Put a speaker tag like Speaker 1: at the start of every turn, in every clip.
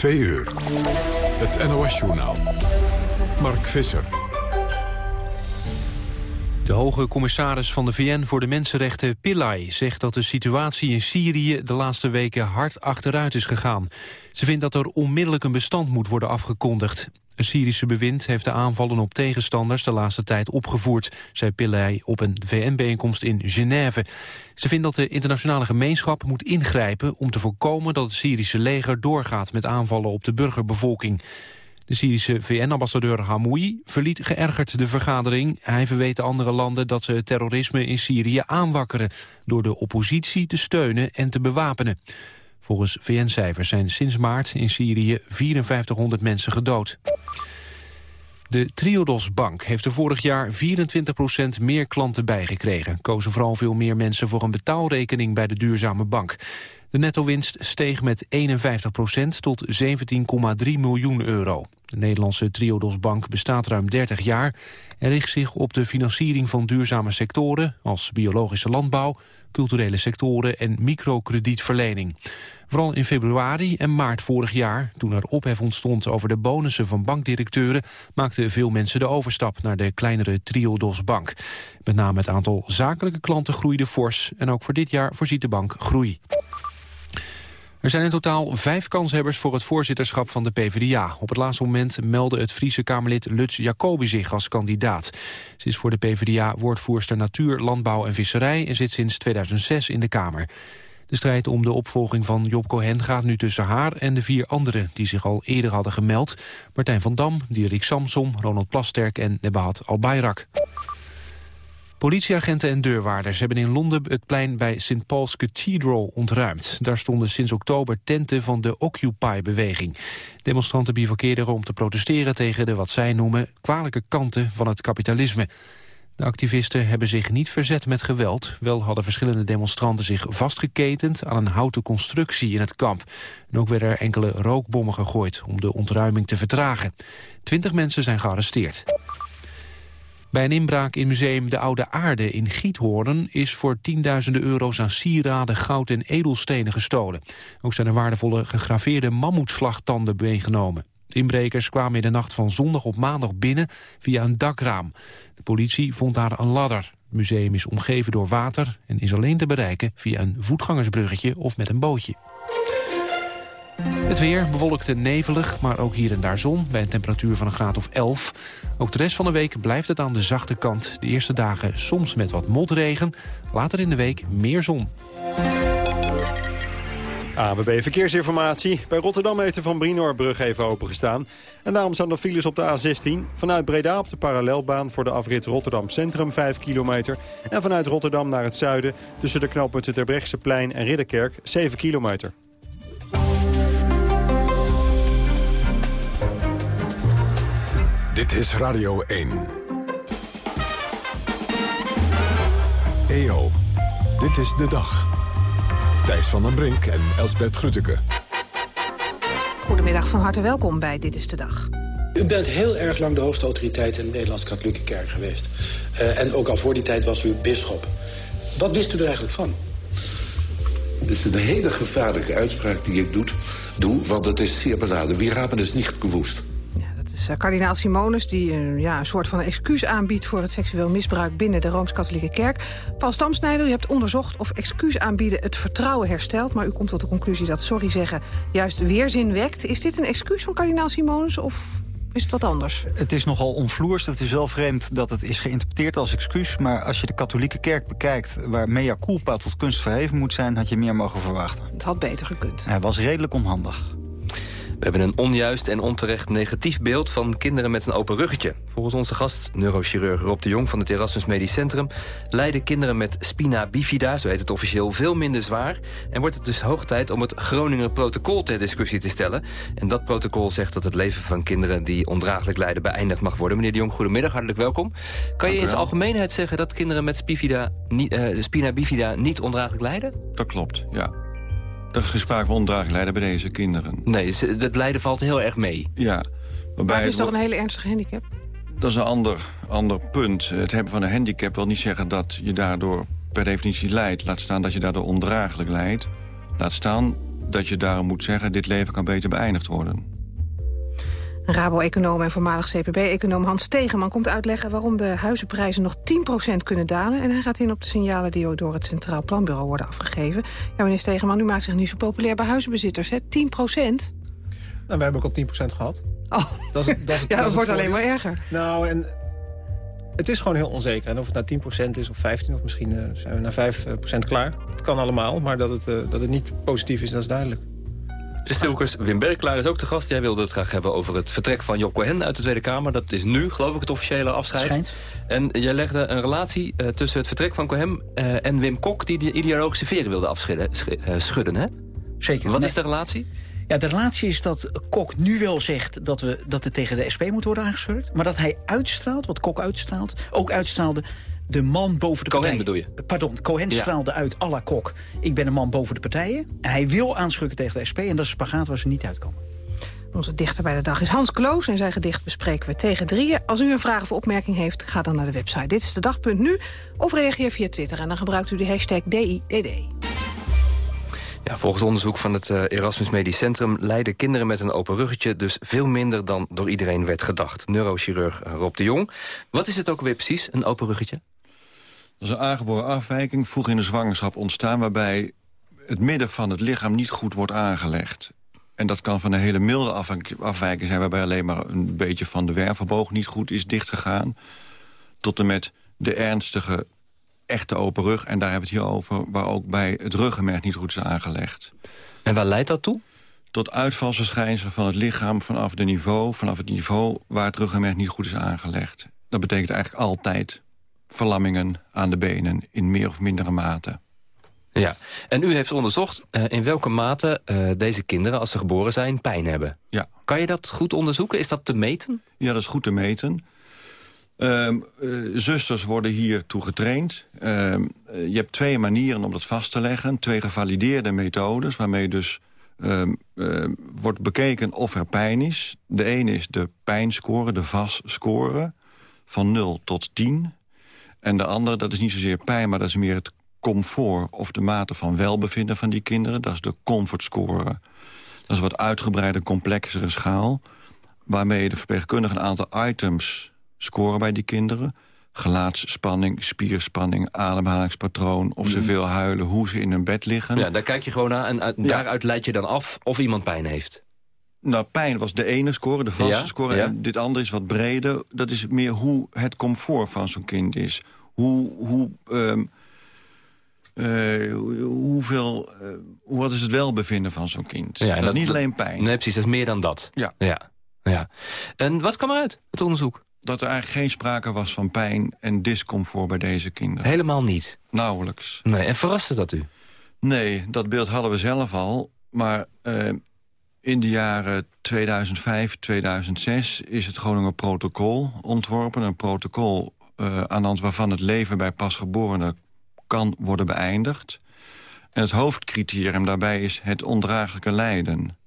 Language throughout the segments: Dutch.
Speaker 1: Twee uur. Het NOS-journaal. Mark Visser.
Speaker 2: De hoge commissaris van de VN voor de Mensenrechten, Pillay, zegt dat de situatie in Syrië de laatste weken hard achteruit is gegaan. Ze vindt dat er onmiddellijk een bestand moet worden afgekondigd. Het Syrische bewind heeft de aanvallen op tegenstanders de laatste tijd opgevoerd, zei Pillay op een VN-bijeenkomst in Genève. Ze vindt dat de internationale gemeenschap moet ingrijpen om te voorkomen dat het Syrische leger doorgaat met aanvallen op de burgerbevolking. De Syrische VN-ambassadeur Hamoui verliet geërgerd de vergadering. Hij verweet de andere landen dat ze het terrorisme in Syrië aanwakkeren... door de oppositie te steunen en te bewapenen. Volgens VN-cijfers zijn sinds maart in Syrië 5400 mensen gedood. De Triodos Bank heeft er vorig jaar 24% meer klanten bijgekregen. Kozen vooral veel meer mensen voor een betaalrekening bij de duurzame bank. De netto-winst steeg met 51% tot 17,3 miljoen euro. De Nederlandse Triodos Bank bestaat ruim 30 jaar... en richt zich op de financiering van duurzame sectoren... als biologische landbouw, culturele sectoren en microkredietverlening. Vooral in februari en maart vorig jaar, toen er ophef ontstond over de bonussen van bankdirecteuren, maakten veel mensen de overstap naar de kleinere Triodos Bank. Met name het aantal zakelijke klanten groeide fors en ook voor dit jaar voorziet de bank groei. Er zijn in totaal vijf kanshebbers voor het voorzitterschap van de PvdA. Op het laatste moment meldde het Friese Kamerlid Lutz Jacobi zich als kandidaat. Ze is voor de PvdA woordvoerster Natuur, Landbouw en Visserij... en zit sinds 2006 in de Kamer. De strijd om de opvolging van Job Cohen gaat nu tussen haar en de vier anderen die zich al eerder hadden gemeld. Martijn van Dam, Dierik Samsom, Ronald Plasterk en Nebahat Al-Bayrak. Politieagenten en deurwaarders hebben in Londen het plein bij St. Paul's Cathedral ontruimd. Daar stonden sinds oktober tenten van de Occupy-beweging. Demonstranten bivakkeerden om te protesteren tegen de wat zij noemen kwalijke kanten van het kapitalisme. De activisten hebben zich niet verzet met geweld. Wel hadden verschillende demonstranten zich vastgeketend aan een houten constructie in het kamp. En ook werden er enkele rookbommen gegooid om de ontruiming te vertragen. Twintig mensen zijn gearresteerd. Bij een inbraak in museum De Oude Aarde in Giethoorn... is voor tienduizenden euro's aan sieraden, goud en edelstenen gestolen. Ook zijn er waardevolle gegraveerde mammoetslagtanden meegenomen. De inbrekers kwamen in de nacht van zondag op maandag binnen via een dakraam. De politie vond daar een ladder. Het museum is omgeven door water en is alleen te bereiken via een voetgangersbruggetje of met een bootje. Het weer bewolkt en nevelig, maar ook hier en daar zon... bij een temperatuur van een graad of 11. Ook de rest van de week blijft het aan de zachte kant. De eerste dagen soms met wat motregen, later in de week meer zon.
Speaker 3: ABB Verkeersinformatie. Bij Rotterdam heeft de Van Brinoorbrug even opengestaan. En daarom staan er files op de A16. Vanuit Breda op de parallelbaan voor de afrit Rotterdam Centrum 5 kilometer. En vanuit Rotterdam naar het zuiden tussen de knooppunten Terbrechtseplein en Ridderkerk 7 kilometer.
Speaker 1: Dit is Radio 1. EO, dit is de dag. Thijs van den Brink en Elsbert Grütke.
Speaker 4: Goedemiddag, van harte welkom bij Dit is de Dag.
Speaker 5: U bent heel erg lang de hoofdautoriteit in de Nederlands-Katholieke Kerk geweest. Uh, en ook al voor die tijd was u bisschop. Wat wist u er eigenlijk van?
Speaker 6: Het is een hele gevaarlijke uitspraak die ik doet, doe, want het is zeer beladen. Wie rapen is niet gewoest.
Speaker 4: Uh, kardinaal Simonus, die uh, ja, een soort van excuus aanbiedt... voor het seksueel misbruik binnen de Rooms-Katholieke Kerk. Paul Stamsnijder, u hebt onderzocht of excuus aanbieden het vertrouwen herstelt... maar u komt tot de conclusie dat sorry zeggen juist weerzin wekt. Is dit een excuus van kardinaal Simonus of is het wat anders?
Speaker 7: Het is nogal onvloers. Het is wel vreemd dat het is geïnterpreteerd als excuus. Maar als je de katholieke kerk bekijkt... waar mea culpa tot kunst verheven moet zijn... had je meer mogen verwachten.
Speaker 4: Het had beter gekund.
Speaker 7: Hij was redelijk onhandig.
Speaker 8: We hebben een onjuist en onterecht negatief beeld van kinderen met een open ruggetje. Volgens onze gast, neurochirurg Rob de Jong van het Erasmus Medisch Centrum... lijden kinderen met spina bifida, zo heet het officieel, veel minder zwaar... en wordt het dus hoog tijd om het Groninger protocol ter discussie te stellen. En dat protocol zegt dat het leven van kinderen die ondraaglijk lijden beëindigd mag worden. Meneer de Jong, goedemiddag, hartelijk welkom. Kan je in zijn algemeenheid zeggen dat kinderen met spivida, uh, spina bifida niet ondraaglijk lijden?
Speaker 9: Dat klopt, ja. Dat sprake van ondraaglijk lijden bij deze kinderen.
Speaker 8: Nee, het lijden valt heel erg mee.
Speaker 9: Ja.
Speaker 4: Maar het is toch een hele ernstige handicap?
Speaker 9: Dat is een ander, ander punt. Het hebben van een handicap wil niet zeggen dat je daardoor per definitie lijdt. Laat staan dat je daardoor ondraaglijk lijdt. Laat staan dat je daarom moet zeggen... dit leven kan beter beëindigd worden.
Speaker 4: Rabo-econoom en voormalig CPB-econoom Hans Stegeman komt uitleggen... waarom de huizenprijzen nog 10% kunnen dalen. En hij gaat in op de signalen die door het Centraal Planbureau worden afgegeven. Ja, meneer Stegeman, u maakt zich nu zo populair bij huizenbezitters, hè? 10%? Nou,
Speaker 10: we hebben ook al 10% gehad.
Speaker 4: Oh, dat, is, dat, is, ja, dat, wordt alleen maar erger.
Speaker 10: Nou, en het is gewoon heel onzeker. En of het nou 10% is of 15% of misschien uh, zijn we naar 5% klaar. Het kan allemaal, maar dat het, uh, dat het niet positief is, dat is duidelijk.
Speaker 8: Stilkers, Wim Berklaar is ook de gast. Jij wilde het graag hebben over het vertrek van Job Cohen uit de Tweede Kamer. Dat is nu, geloof ik, het officiële afscheid. Schijnt. En jij legde een relatie uh, tussen het vertrek van Cohen uh, en Wim Kok... die de ideologische veren wilde afschudden, schudden, hè?
Speaker 11: Zeker.
Speaker 8: Wat is de relatie?
Speaker 11: Ja, de relatie is dat Kok nu wel zegt dat, we, dat het tegen de SP moet worden aangescheurd. Maar dat hij uitstraalt, wat Kok uitstraalt, ook uitstraalde de man boven de
Speaker 8: Cohen
Speaker 11: partijen.
Speaker 8: bedoel je?
Speaker 11: Pardon, Cohen straalde uit à la Kok. Ik ben een man boven de partijen. En hij wil aanschukken tegen de SP en dat is een spagaat waar ze niet uitkomen.
Speaker 4: Onze dichter bij de dag is Hans Kloos en zijn gedicht bespreken we tegen drieën. Als u een vraag of opmerking heeft, ga dan naar de website. Dit is de dag.nu of reageer via Twitter en dan gebruikt u de hashtag DIDD.
Speaker 8: Ja, volgens onderzoek van het uh, Erasmus Medisch Centrum... lijden kinderen met een open ruggetje dus veel minder dan door iedereen werd gedacht. Neurochirurg Rob de Jong. Wat is het ook weer precies, een open ruggetje?
Speaker 9: Dat is een aangeboren afwijking, vroeg in de zwangerschap ontstaan... waarbij het midden van het lichaam niet goed wordt aangelegd. En dat kan van een hele milde afwijking zijn... waarbij alleen maar een beetje van de wervelboog niet goed is dichtgegaan... tot en met de ernstige echte open rug. En daar hebben we het hier over, waar ook bij het ruggenmerg niet goed is aangelegd.
Speaker 8: En waar leidt dat toe?
Speaker 9: Tot uitvalsverschijnselen van het lichaam vanaf, de niveau, vanaf het niveau waar het ruggenmerg niet goed is aangelegd. Dat betekent eigenlijk altijd verlammingen aan de benen in meer of mindere mate.
Speaker 8: Ja, en u heeft onderzocht uh, in welke mate uh, deze kinderen, als ze geboren zijn, pijn hebben.
Speaker 9: Ja.
Speaker 8: Kan je dat goed onderzoeken? Is dat te meten?
Speaker 9: Ja, dat is goed te meten. Um, uh, zusters worden hiertoe getraind. Um, je hebt twee manieren om dat vast te leggen. Twee gevalideerde methodes, waarmee dus um, wordt bekeken of er pijn is. De ene is de pijnscore, de VAS-score, van 0 tot 10. En de andere, dat is niet zozeer pijn, maar dat is meer het comfort... of de mate van welbevinden van die kinderen. Dat is de comfortscore. Dat is een wat uitgebreide, complexere schaal... waarmee de verpleegkundige een aantal items scoren bij die kinderen. Gelaatsspanning, spierspanning, ademhalingspatroon... of ze mhm. veel huilen, hoe ze in hun bed liggen.
Speaker 8: Ja, daar kijk je gewoon naar en daaruit leid je dan af of iemand pijn heeft.
Speaker 9: Nou, pijn was de ene score, de vaste score. En dit andere is wat breder. Dat is meer hoe het comfort van zo'n kind is. Hoe, hoe, um, uh, hoeveel, uh, wat is het welbevinden van zo'n kind? Ja, dat, dat, is niet alleen pijn.
Speaker 8: Nee, precies, dat is meer dan dat.
Speaker 9: Ja.
Speaker 8: ja. ja. En wat kwam eruit, het onderzoek?
Speaker 9: dat er eigenlijk geen sprake was van pijn en discomfort bij deze kinderen.
Speaker 8: Helemaal niet?
Speaker 9: Nauwelijks.
Speaker 8: Nee, en verraste dat u?
Speaker 9: Nee, dat beeld hadden we zelf al. Maar uh, in de jaren 2005, 2006 is het Groninger protocol ontworpen. Een protocol uh, aan de hand waarvan het leven bij pasgeborenen kan worden beëindigd. En het hoofdcriterium daarbij is het ondraaglijke lijden.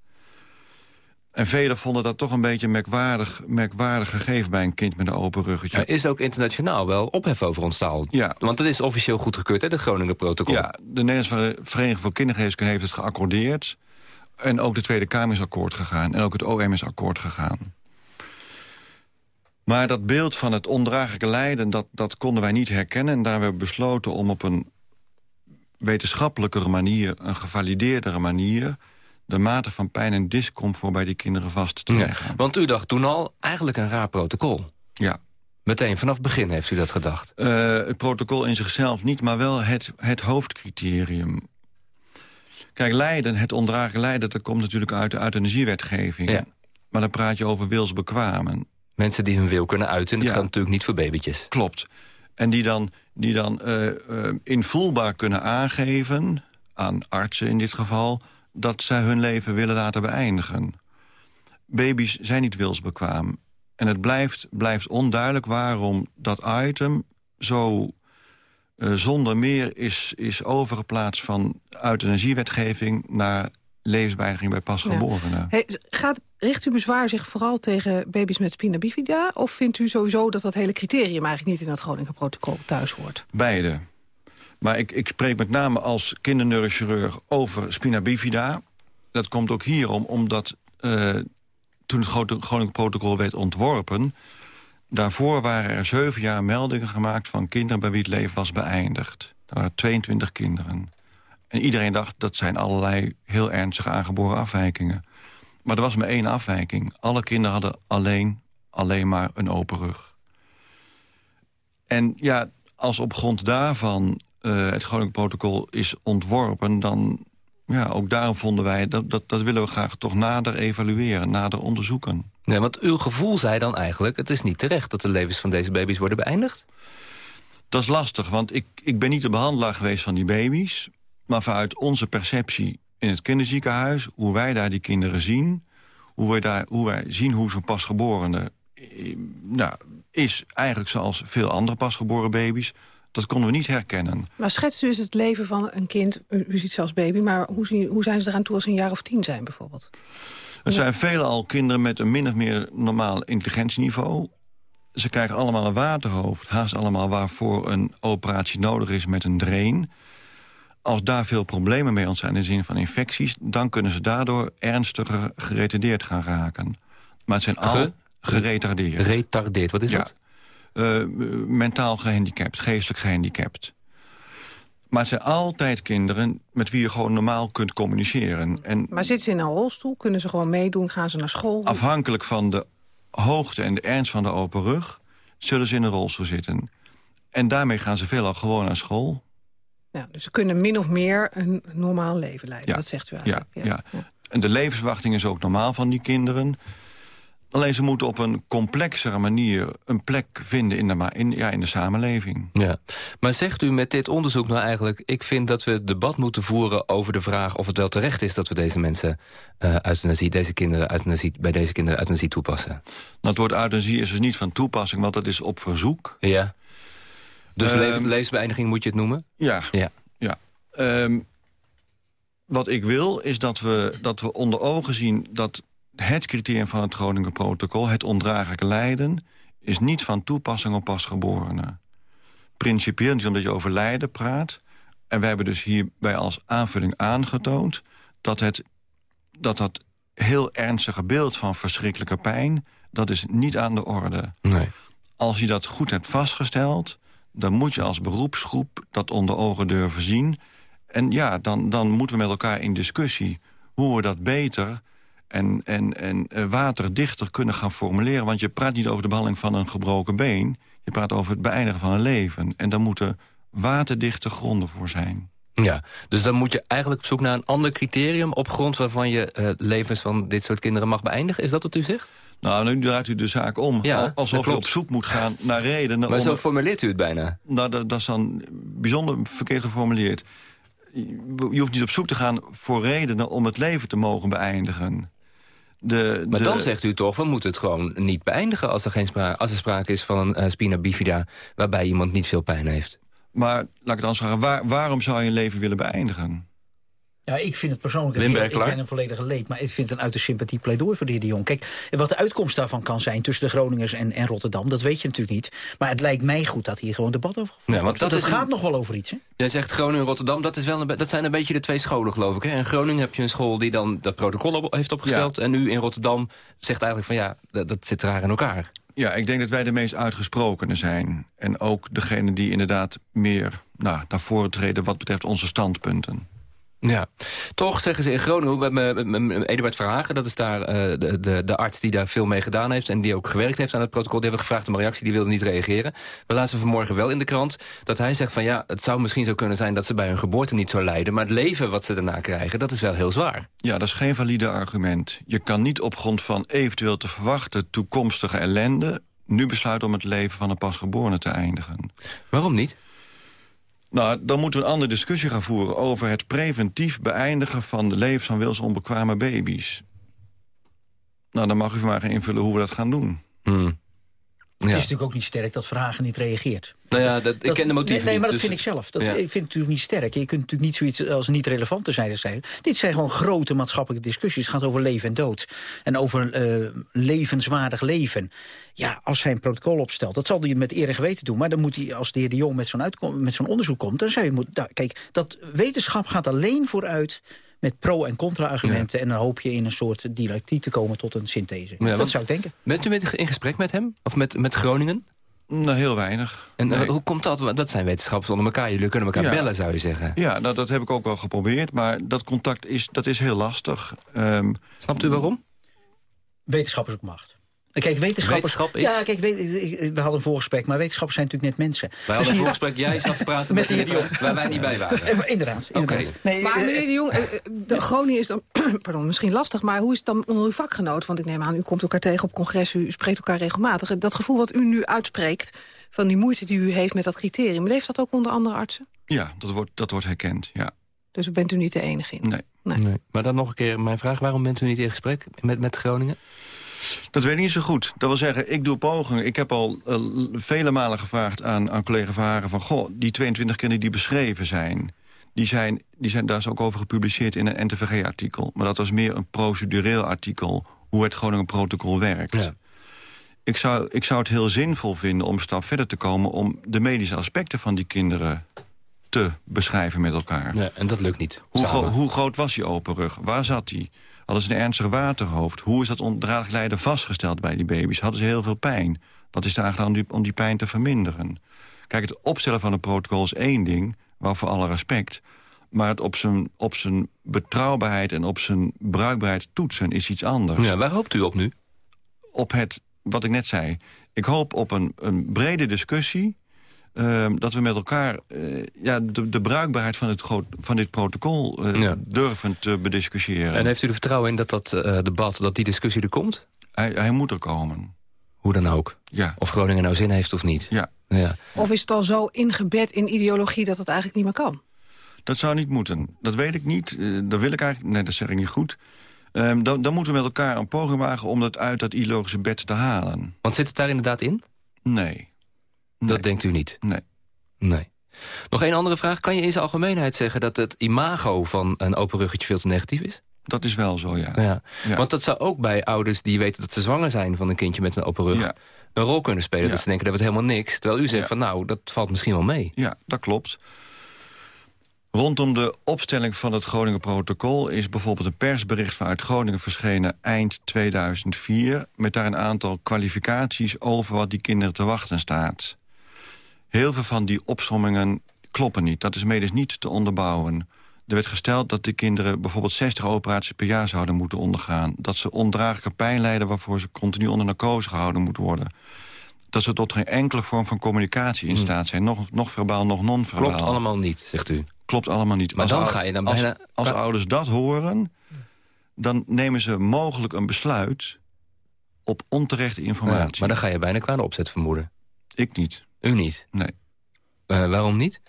Speaker 9: En velen vonden dat toch een beetje merkwaardig, merkwaardig gegeven bij een kind met een open ruggetje.
Speaker 8: Er is ook internationaal wel ophef over ontstaan. Ja. Want dat is officieel goedgekeurd, hè, de Groningen protocol.
Speaker 9: Ja, de Nederlandse Vereniging voor Kindergeneeskunde heeft het geaccordeerd. En ook de Tweede Kamer is akkoord gegaan. En ook het OM is akkoord gegaan. Maar dat beeld van het ondraaglijke lijden, dat, dat konden wij niet herkennen. En daar hebben we besloten om op een wetenschappelijkere manier... een gevalideerdere manier de mate van pijn en discomfort bij die kinderen vast te leggen.
Speaker 8: want u dacht toen al, eigenlijk een raar protocol.
Speaker 9: Ja.
Speaker 8: Meteen vanaf het begin heeft u dat gedacht?
Speaker 9: Uh, het protocol in zichzelf niet, maar wel het, het hoofdcriterium. Kijk, lijden, het ondragen lijden, dat komt natuurlijk uit de euthanasiewetgeving. Ja. Maar dan praat je over wilsbekwamen.
Speaker 8: Mensen die hun wil kunnen uiten, en dat gaat natuurlijk niet voor babytjes.
Speaker 9: Klopt. En die dan, die dan uh, uh, invoelbaar kunnen aangeven, aan artsen in dit geval dat zij hun leven willen laten beëindigen. Baby's zijn niet wilsbekwaam. En het blijft, blijft onduidelijk waarom dat item zo zonder meer is, is overgeplaatst van euthanasiewetgeving naar levensbeëindiging bij pasgeborenen.
Speaker 4: Hey, gaat, richt uw bezwaar zich vooral tegen baby's met spina bifida... of vindt u sowieso dat dat hele criterium eigenlijk niet in dat Groningen protocol thuis hoort?
Speaker 9: Beide. Maar ik, ik spreek met name als kinderneurochirurg over spina bifida. Dat komt ook hierom, omdat uh, toen het Groningen Protocol werd ontworpen... daarvoor waren er zeven jaar meldingen gemaakt van kinderen... bij wie het leven was beëindigd. Er waren 22 kinderen. En iedereen dacht, dat zijn allerlei heel ernstige aangeboren afwijkingen. Maar er was maar één afwijking. Alle kinderen hadden alleen, alleen maar een open rug. En ja, als op grond daarvan uh, het Groningen Protocol is ontworpen... dan ja, ook daarom vonden wij, dat, dat, dat willen we graag toch nader evalueren, nader onderzoeken.
Speaker 8: Nee, want uw gevoel zei dan eigenlijk, het is niet terecht dat de levens van deze baby's worden beëindigd?
Speaker 9: Dat is lastig, want ik, ik ben niet de behandelaar geweest van die baby's... maar vanuit onze perceptie in het kinderziekenhuis... hoe wij daar die kinderen zien... hoe wij, daar, hoe wij zien hoe zo'n pasgeborene... Eh, nou, is eigenlijk zoals veel andere pasgeboren baby's dat konden we niet herkennen.
Speaker 4: Maar schetst u eens het leven van een kind, u, u ziet zelfs baby... maar hoe, hoe zijn ze eraan toe als ze een jaar of tien zijn bijvoorbeeld?
Speaker 9: Het zijn veelal kinderen met een min of meer normaal intelligentieniveau. Ze krijgen allemaal een waterhoofd, haast allemaal waarvoor een operatie nodig is met een drain. Als daar veel problemen mee ontstaan in de zin van infecties... dan kunnen ze daardoor ernstiger geretardeerd gaan raken. Maar het zijn al geretardeerd.
Speaker 8: Retardeerd, wat is dat?
Speaker 9: uh, mentaal gehandicapt, geestelijk gehandicapt. Maar het zijn altijd kinderen met wie je gewoon normaal kunt communiceren. En
Speaker 4: maar zitten ze in een rolstoel? Kunnen ze gewoon meedoen? Gaan ze naar school?
Speaker 9: Afhankelijk van de hoogte en de ernst van de open rug... zullen ze in een rolstoel zitten. En daarmee gaan ze veelal gewoon naar school.
Speaker 4: Ja, dus ze kunnen min of meer een normaal leven leiden, ja, dat zegt u eigenlijk.
Speaker 9: Ja, ja. ja. En de levensverwachting is ook normaal van die kinderen. Alleen ze moeten op een complexere manier een plek vinden in de, in, ja, in de samenleving.
Speaker 8: Ja. Maar zegt u met dit onderzoek nou eigenlijk... ik vind dat we het debat moeten voeren over de vraag... of het wel terecht is dat we deze mensen uh, euthanasie, deze kinderen euthanasie, bij deze kinderen euthanasie toepassen? Nou,
Speaker 9: het woord euthanasie is dus niet van toepassing, want dat is op verzoek.
Speaker 8: Ja. Dus levensbeëindiging moet je het noemen?
Speaker 9: Ja. ja. ja. Um, wat ik wil is dat we, dat we onder ogen zien dat het criterium van het Groninger protocol, het ondraaglijke lijden... is niet van toepassing op pasgeborenen. Principieel niet omdat je over lijden praat. En wij hebben dus hierbij als aanvulling aangetoond... dat het, dat, dat heel ernstige beeld van verschrikkelijke pijn... dat is niet aan de orde.
Speaker 8: Nee.
Speaker 9: Als je dat goed hebt vastgesteld... dan moet je als beroepsgroep dat onder ogen durven zien. En ja, dan, dan moeten we met elkaar in discussie... hoe we dat beter en, en, en eh, waterdichter kunnen gaan formuleren. Want je praat niet over de behandeling van een gebroken been. Je praat over het beëindigen van een leven. En daar moeten waterdichte gronden voor zijn.
Speaker 8: Ja, dus dan moet je eigenlijk op zoek naar een ander criterium... op grond waarvan je uh, levens van dit soort kinderen mag beëindigen. Is dat wat u zegt?
Speaker 9: Nou, nu draait u de zaak om. Ja, alsof je op zoek moet gaan naar redenen.
Speaker 8: Maar zo formuleert u het bijna.
Speaker 9: Nou, dat, dat is dan bijzonder verkeerd geformuleerd. Je hoeft niet op zoek te gaan voor redenen om het leven te mogen beëindigen.
Speaker 8: De, maar dan zegt u toch, we moeten het gewoon niet beëindigen... als er, geen sprake, als er sprake is van een uh, spina bifida... waarbij iemand niet veel pijn heeft.
Speaker 9: Maar laat ik het anders vragen, waar, waarom zou je een leven willen beëindigen?
Speaker 11: Ja, ik vind het persoonlijk... Een, ik ben een volledige leed, maar ik vind het een uit de sympathie pleidooi voor de heer de Jong. Kijk, wat de uitkomst daarvan kan zijn tussen de Groningers en, en Rotterdam... dat weet je natuurlijk niet. Maar het lijkt mij goed dat hier gewoon debat over
Speaker 8: ja, want
Speaker 11: dat, dat gaat nog wel over iets, hè?
Speaker 8: Jij zegt Groningen en Rotterdam, dat, is wel een, dat zijn een beetje de twee scholen, geloof ik. Hè? In Groningen heb je een school die dan dat protocol op, heeft opgesteld... en nu in Rotterdam zegt eigenlijk van ja, dat, dat zit raar in elkaar.
Speaker 9: Ja, ik denk dat wij de meest uitgesprokenen zijn. En ook degene die inderdaad meer nou, naar voren treden wat betreft onze standpunten.
Speaker 8: Ja, toch zeggen ze in Groningen, Eduard Verhagen... dat is daar uh, de, de, de, arts die daar veel mee gedaan heeft... en die ook gewerkt heeft aan het protocol. Die hebben we gevraagd om een reactie, die wilde niet reageren. We lazen vanmorgen wel in de krant dat hij zegt van... ja, het zou misschien zo kunnen zijn dat ze bij hun geboorte niet zo lijden... maar het leven wat ze daarna krijgen, dat is wel heel zwaar.
Speaker 9: Ja, dat is geen valide argument. Je kan niet op grond van eventueel te verwachten toekomstige ellende... nu besluiten om het leven van een pasgeborene te eindigen.
Speaker 8: Waarom niet?
Speaker 9: Nou, dan moeten we een andere discussie gaan voeren... over het preventief beëindigen van de levens van wilsonbekwame baby's. Nou, dan mag u maar gaan invullen hoe we dat gaan doen.
Speaker 8: Hmm.
Speaker 11: Het is natuurlijk ook niet sterk dat Vragen niet reageert.
Speaker 8: Nou ja, dat, ik ken de motieven
Speaker 11: Nee, maar dat
Speaker 8: dus-
Speaker 11: vind ik zelf. Dat, Ik vind het natuurlijk niet sterk. Je kunt natuurlijk niet zoiets als niet relevant te zijn. zijn. Dit zijn gewoon grote maatschappelijke discussies. Het gaat over leven en dood. En over uh, levenswaardig leven. Ja, als hij een protocol opstelt, dat zal hij met eer en geweten doen. Maar dan moet hij, als de heer de Jong met zo'n zo'n onderzoek komt... dan zou je moeten... Nou, kijk, dat wetenschap gaat alleen vooruit met pro- en contra-argumenten... en dan hoop je in een soort dialectiek te komen tot een synthese.
Speaker 8: Ja,
Speaker 11: dat zou ik denken.
Speaker 8: Bent u met, in gesprek met hem? Of met, met Groningen?
Speaker 9: Nou, heel weinig.
Speaker 8: En eh,
Speaker 9: Nee.
Speaker 8: hoe komt dat? Dat zijn wetenschappers onder elkaar. Jullie kunnen elkaar
Speaker 9: Ja.
Speaker 8: bellen, zou je zeggen.
Speaker 9: Ja, nou, dat heb ik ook wel geprobeerd. Maar dat contact is, dat is heel lastig. Ehm,
Speaker 8: Snapt u waarom?
Speaker 11: Wetenschap is ook macht. Kijk, wetenschappers...
Speaker 8: Wetenschap is-
Speaker 11: Ja, kijk, weet- we hadden een voorgesprek, maar wetenschappers zijn natuurlijk net mensen.
Speaker 8: Wij
Speaker 11: Dus
Speaker 8: hadden een
Speaker 11: hier-
Speaker 8: voorgesprek, jij zat te praten met,
Speaker 11: Met de
Speaker 8: de
Speaker 11: heer De
Speaker 8: waar wij niet bij waren.
Speaker 11: Eh, Inderdaad. inderdaad.
Speaker 8: Oké.
Speaker 11: Nee,
Speaker 4: Maar
Speaker 11: eh,
Speaker 4: meneer de Jong, eh, eh, de Groningen is dan pardon, misschien lastig... maar hoe is het dan onder uw vakgenoot? Want ik neem aan, u komt elkaar tegen op congres, u spreekt elkaar regelmatig. Dat gevoel wat u nu uitspreekt, van die moeite die u heeft met dat criterium... leeft dat ook onder andere artsen?
Speaker 9: ja, dat wordt, dat wordt herkend, ja.
Speaker 4: Dus bent u niet de enige in?
Speaker 9: Nee.
Speaker 4: Nee.
Speaker 8: Nee. Maar dan nog een keer mijn vraag. Waarom bent u niet in gesprek met, met Groningen?
Speaker 9: Dat weet ik niet zo goed. Dat wil zeggen, ik doe pogingen. Ik heb al eh, vele malen gevraagd aan, aan collega Verharen van... goh, die 22 kinderen die beschreven zijn... Die zijn, die zijn daar is ook over gepubliceerd in een NTVG-artikel. Maar dat was meer een procedureel artikel... hoe het Groningen protocol werkt.
Speaker 8: Ja.
Speaker 9: Ik, zou, ik zou het heel zinvol vinden om een stap verder te komen... om de medische aspecten van die kinderen te beschrijven met elkaar.
Speaker 8: Ja, en dat lukt niet.
Speaker 9: Hoe, gro- hoe groot was die open rug? Waar zat die? Hadden ze een ernstig waterhoofd? Hoe is dat ondraaglijk lijden vastgesteld bij die baby's? Hadden ze heel veel pijn? Wat is daar gedaan om die, om die pijn te verminderen? Kijk, het opstellen van een protocol is één ding, waarvoor alle respect. Maar het op zijn, op zijn betrouwbaarheid en op zijn bruikbaarheid toetsen is iets anders.
Speaker 8: Ja, waar hoopt u op nu?
Speaker 9: Op het, wat ik net zei, ik hoop op een, een brede discussie... ehm, dat we met elkaar eh, ja, de, de bruikbaarheid van, het groot, van dit protocol eh,
Speaker 8: Ja.
Speaker 9: durven te bediscussiëren.
Speaker 8: En heeft u er vertrouwen in dat dat eh, debat, dat die discussie er komt?
Speaker 9: Hij, hij moet er komen.
Speaker 8: Hoe dan ook.
Speaker 9: Ja.
Speaker 8: Of Groningen nou zin heeft of niet.
Speaker 9: Ja.
Speaker 8: Ja.
Speaker 4: Of is het al zo ingebed in ideologie dat het eigenlijk niet meer kan?
Speaker 9: Dat zou niet moeten. Dat weet ik niet. Eh, dat wil ik eigenlijk... Nee, dat zeg ik niet goed. Ehm, dan, dan moeten we met elkaar een poging wagen... om dat uit dat ideologische bed te halen.
Speaker 8: Want zit het daar inderdaad in?
Speaker 9: Nee.
Speaker 8: Dat denkt u niet?
Speaker 9: Nee.
Speaker 8: Nee. Nog één andere vraag. Kan je in zijn algemeenheid zeggen dat het imago van een open ruggetje veel te negatief is?
Speaker 9: Dat is wel zo, ja.
Speaker 8: Ja.
Speaker 9: Ja.
Speaker 8: Want dat zou ook bij ouders die weten dat ze zwanger zijn van een kindje met een open rug...
Speaker 9: Ja.
Speaker 8: een rol kunnen spelen. Dat ze denken dat wordt helemaal niks. Terwijl u zegt van nou, dat valt misschien wel mee.
Speaker 9: Ja, dat klopt. Rondom de opstelling van het Groningen protocol... is bijvoorbeeld een persbericht vanuit Groningen verschenen eind 2004... met daar een aantal kwalificaties over wat die kinderen te wachten staat. Heel veel van die opsommingen kloppen niet. Dat is medisch niet te onderbouwen. Er werd gesteld dat de kinderen bijvoorbeeld 60 operaties per jaar zouden moeten ondergaan. Dat ze ondraaglijke pijn lijden waarvoor ze continu onder narcose gehouden moeten worden. Dat ze tot geen enkele vorm van communicatie in staat zijn. Nog, nog verbaal, nog non-verbaal.
Speaker 8: Klopt allemaal niet, zegt u.
Speaker 9: Klopt allemaal niet.
Speaker 8: Maar dan
Speaker 9: ou-
Speaker 8: ga je dan
Speaker 9: als,
Speaker 8: bijna-
Speaker 9: Als ouders dat horen, dan nemen ze mogelijk een besluit... op onterechte
Speaker 8: Ja,
Speaker 9: informatie.
Speaker 8: maar dan ga je bijna qua de opzet vermoeden.
Speaker 9: Ik niet.
Speaker 8: U niet?
Speaker 9: Nee.
Speaker 8: Eh, waarom niet?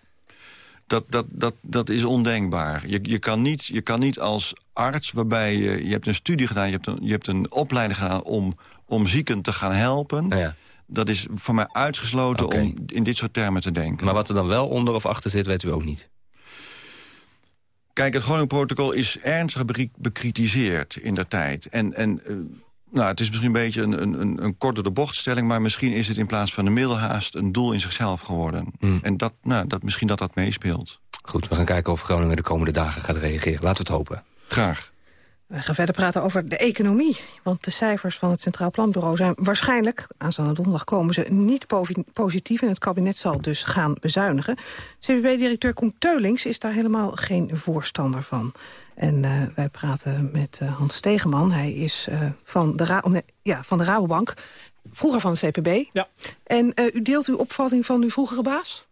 Speaker 9: Dat, dat, dat, dat is ondenkbaar. Je, je, kan niet, je kan niet als arts, waarbij je, je hebt een studie gedaan... je hebt een, je hebt een opleiding gedaan om, om zieken te gaan helpen...
Speaker 8: Ja.
Speaker 9: dat is voor mij uitgesloten om in dit soort termen te denken.
Speaker 8: Maar wat er dan wel onder of achter zit, weet u ook niet.
Speaker 9: Kijk, het Groningen-protocol is ernstig be- bekritiseerd in de tijd. En, en eh, nou, het is misschien een beetje een, een, een, een korte de bochtstelling... maar misschien is het in plaats van een middelhaast een doel in zichzelf geworden.
Speaker 8: Hmm.
Speaker 9: En dat, nou, dat, misschien dat dat meespeelt.
Speaker 8: Goed, we gaan kijken of Groningen de komende dagen gaat reageren. Laten we het hopen.
Speaker 9: Graag.
Speaker 4: We gaan verder praten over de economie. Want de cijfers van het Centraal Planbureau zijn waarschijnlijk... aanstaande donderdag komen ze niet positief... en het kabinet zal dus gaan bezuinigen. CBB-directeur Koen Teulings is daar helemaal geen voorstander van. En eh, wij praten met eh, Hans Stegeman. Hij is eh, van, de Ra- nee, ja, van de Rabobank, vroeger van de CPB.
Speaker 10: Ja.
Speaker 4: En u deelt uw opvatting van uw vroegere baas?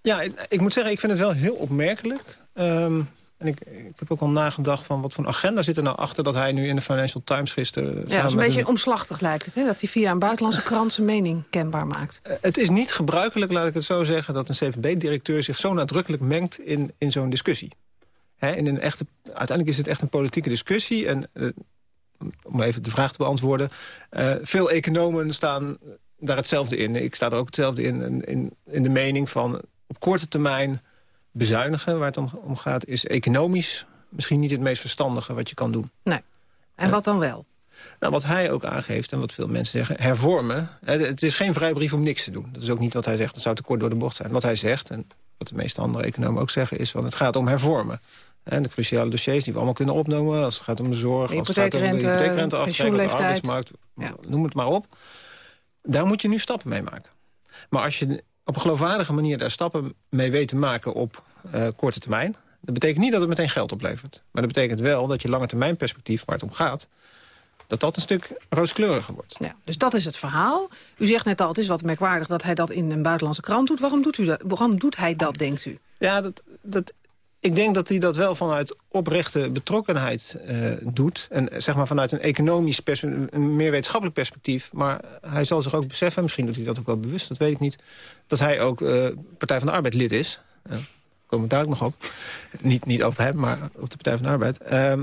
Speaker 10: Ja, ik, ik moet zeggen, ik vind het wel heel opmerkelijk. Ehm, en ik, ik heb ook al nagedacht van wat voor een agenda zit er nou achter... dat hij nu in de Financial Times gisteren...
Speaker 4: Ja, dat is een beetje omslachtig lijkt het, hè? Dat hij via een buitenlandse krant zijn mening kenbaar maakt.
Speaker 10: Het is niet gebruikelijk, laat ik het zo zeggen... dat een CPB-directeur zich zo nadrukkelijk mengt in, in zo'n discussie. Hè, in een echte, uiteindelijk is het echt een politieke discussie. En eh, om even de vraag te beantwoorden... eh, veel economen staan daar hetzelfde in. Ik sta er ook hetzelfde in, in, in, de mening van... op korte termijn bezuinigen, waar het om, om gaat... is economisch misschien niet het meest verstandige wat je kan doen.
Speaker 4: Nee. En wat dan wel?
Speaker 10: Nou, wat hij ook aangeeft en wat veel mensen zeggen, hervormen. Het is geen vrijbrief om niks te doen. Dat is ook niet wat hij zegt, dat zou te kort door de bocht zijn. Wat hij zegt, en wat de meeste andere economen ook zeggen... is van het gaat om hervormen. En de cruciale dossiers die we allemaal kunnen opnemen... als het gaat om de zorg, als het gaat om de
Speaker 4: Hypotheekrente,
Speaker 10: hypotheekrente aftrek, de arbeidsmarkt, noem het maar op. Daar moet je nu stappen mee maken. Maar als je op een geloofwaardige manier daar stappen mee weet te maken op eh, korte termijn... dat betekent niet dat het meteen geld oplevert. Maar dat betekent wel dat je lange termijn perspectief, waar het om gaat... dat dat een stuk rooskleuriger wordt.
Speaker 4: Ja, dus dat is het verhaal. U zegt net al, het is wat merkwaardig dat hij dat in een buitenlandse krant doet. Waarom doet, u dat? Waarom doet hij dat, denkt u?
Speaker 10: Ja, dat, dat, ik denk dat hij dat wel vanuit oprechte betrokkenheid eh, doet. En eh, zeg maar vanuit een economisch, pers- een meer wetenschappelijk perspectief. Maar hij zal zich ook beseffen, misschien doet hij dat ook wel bewust, dat weet ik niet... dat hij ook eh, Partij van de Arbeid lid is. Uh, komen we daar ook nog op. Niet, niet over hem, maar op de Partij van de Arbeid. Ehm,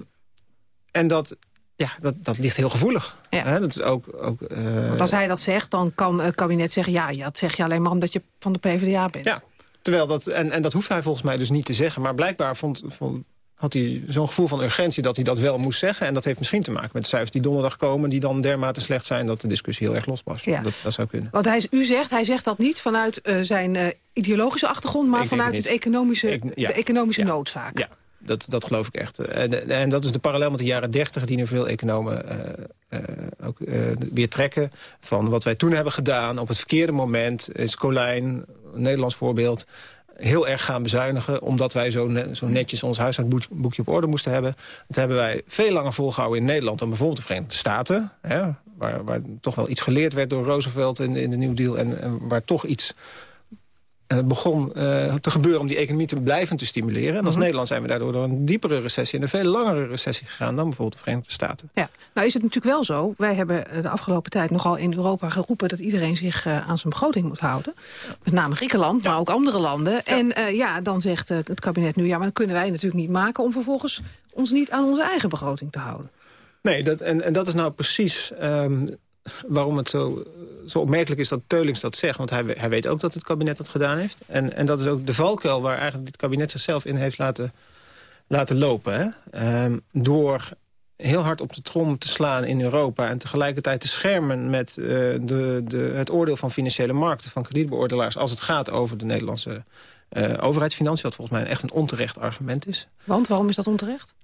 Speaker 10: en dat, ja, dat, dat ligt heel gevoelig. Dat is ook, ook,
Speaker 4: Want als hij dat zegt, dan kan het kabinet zeggen... ja, ja, dat zeg je alleen maar omdat je van de PvdA bent.
Speaker 10: Ja, terwijl dat, en, en dat hoeft hij volgens mij dus niet te zeggen. Maar blijkbaar vond, vond, had hij zo'n gevoel van urgentie dat hij dat wel moest zeggen. En dat heeft misschien te maken met de cijfers die donderdag komen... die dan dermate slecht zijn dat de discussie heel erg losbarst.
Speaker 4: Ja.
Speaker 10: Dat, dat zou kunnen.
Speaker 4: Want hij, u zegt, hij zegt dat niet vanuit eh, zijn eh, ideologische achtergrond... maar
Speaker 10: Ik
Speaker 4: vanuit
Speaker 10: het
Speaker 4: economische,
Speaker 10: Ik- ja.
Speaker 4: de economische
Speaker 10: Ja.
Speaker 4: noodzaak.
Speaker 10: Ja, dat, dat geloof ik echt. En, en dat is de parallel met de jaren dertig... die nu veel economen eh, ook weer trekken... van wat wij toen hebben gedaan op het verkeerde moment. Is Colijn, Nederlands voorbeeld... heel erg gaan bezuinigen... omdat wij zo, zo netjes ons huishoudboekje op orde moesten hebben. Dat hebben wij veel langer volgehouden in Nederland... dan bijvoorbeeld de Verenigde Staten. Hè, waar, waar toch wel iets geleerd werd door Roosevelt in, in de New Deal... en, waar toch iets begon eh, te gebeuren om die economie te blijven te stimuleren. En als
Speaker 4: Mhm.
Speaker 10: Nederland zijn we daardoor door een diepere recessie... en een veel langere recessie gegaan dan bijvoorbeeld de Verenigde Staten.
Speaker 4: Ja, nou is het natuurlijk wel zo. Wij hebben eh, de afgelopen tijd nogal in Europa geroepen... dat iedereen zich eh, aan zijn begroting moet houden. Met name Griekenland, maar ook andere landen. En eh, ja, dan zegt eh, het kabinet nu... ja, maar dat kunnen wij natuurlijk niet maken... om vervolgens ons niet aan onze eigen begroting te houden.
Speaker 10: Nee, dat, en, en dat is nou precies ehm, waarom het zo, zo opmerkelijk is dat Teulings dat zegt. Want hij, hij weet ook dat het kabinet dat gedaan heeft. En, en dat is ook de valkuil waar eigenlijk dit kabinet zichzelf in heeft laten, laten lopen. Hè? Ehm, door heel hard op de trom te slaan in Europa... en tegelijkertijd te schermen met eh, de, de, het oordeel van financiële markten... van kredietbeoordelaars als het gaat over de Nederlandse eh, overheidsfinanciën... wat volgens mij echt een onterecht argument is.
Speaker 4: Want waarom is dat onterecht?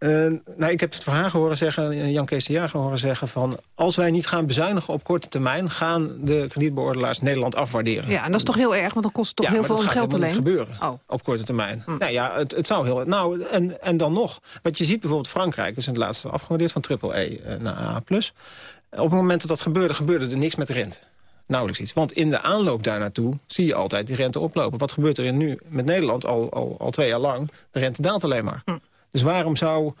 Speaker 10: Eh, nou, ik heb het Verhagen horen zeggen, eh, Jan Kees de Jager horen zeggen... van als wij niet gaan bezuinigen op korte termijn... gaan de kredietbeoordelaars Nederland afwaarderen.
Speaker 4: Ja, en dat is toch heel erg, want dan kost het toch
Speaker 10: Ja,
Speaker 4: heel veel
Speaker 10: dat
Speaker 4: om
Speaker 10: gaat
Speaker 4: geld te
Speaker 10: helemaal
Speaker 4: lenen.
Speaker 10: niet gebeuren
Speaker 4: Oh.
Speaker 10: op korte termijn. Nou ja, het, het zou heel... Nou, en, en dan nog. Wat je ziet bijvoorbeeld Frankrijk is in het laatste afgewaardeerd... van triple E naar A+. Op het moment dat dat gebeurde, gebeurde er niks met de rente. Nauwelijks iets. Want in de aanloop daar naartoe zie je altijd die rente oplopen. Wat gebeurt er nu met Nederland al, al, al twee jaar lang? De rente daalt alleen maar. Dus waarom zou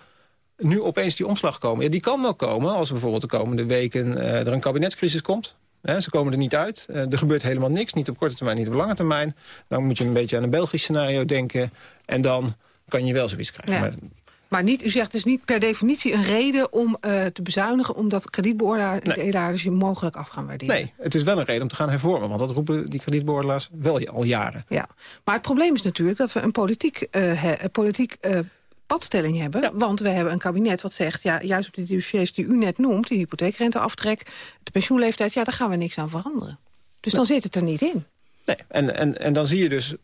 Speaker 10: nu opeens die omslag komen? Ja, die kan wel komen als bijvoorbeeld de komende weken eh, er een kabinetscrisis komt. Ze komen er niet uit. Eh, er gebeurt helemaal niks. Niet op korte termijn, niet op lange termijn. Dan moet je een beetje aan een Belgisch scenario denken. En dan kan je wel zoiets krijgen.
Speaker 4: Ja.
Speaker 10: Maar
Speaker 4: Maar niet, u zegt het is niet per definitie een reden om eh, te bezuinigen... omdat kredietbeoordelaars je mogelijk af gaan waarderen.
Speaker 10: nee, het is wel een reden om te gaan hervormen. Want dat roepen die kredietbeoordelaars wel al jaren.
Speaker 4: Ja. Maar het probleem is natuurlijk dat we een politiek, eh, he- politiek padstelling hebben. Want we hebben een kabinet wat zegt... ja, juist op die dossiers die u net noemt... die hypotheekrenteaftrek, de pensioenleeftijd... ja, daar gaan we niks aan veranderen. Dus dan zit het er niet in.
Speaker 10: Nee, en, en, en dan zie je dus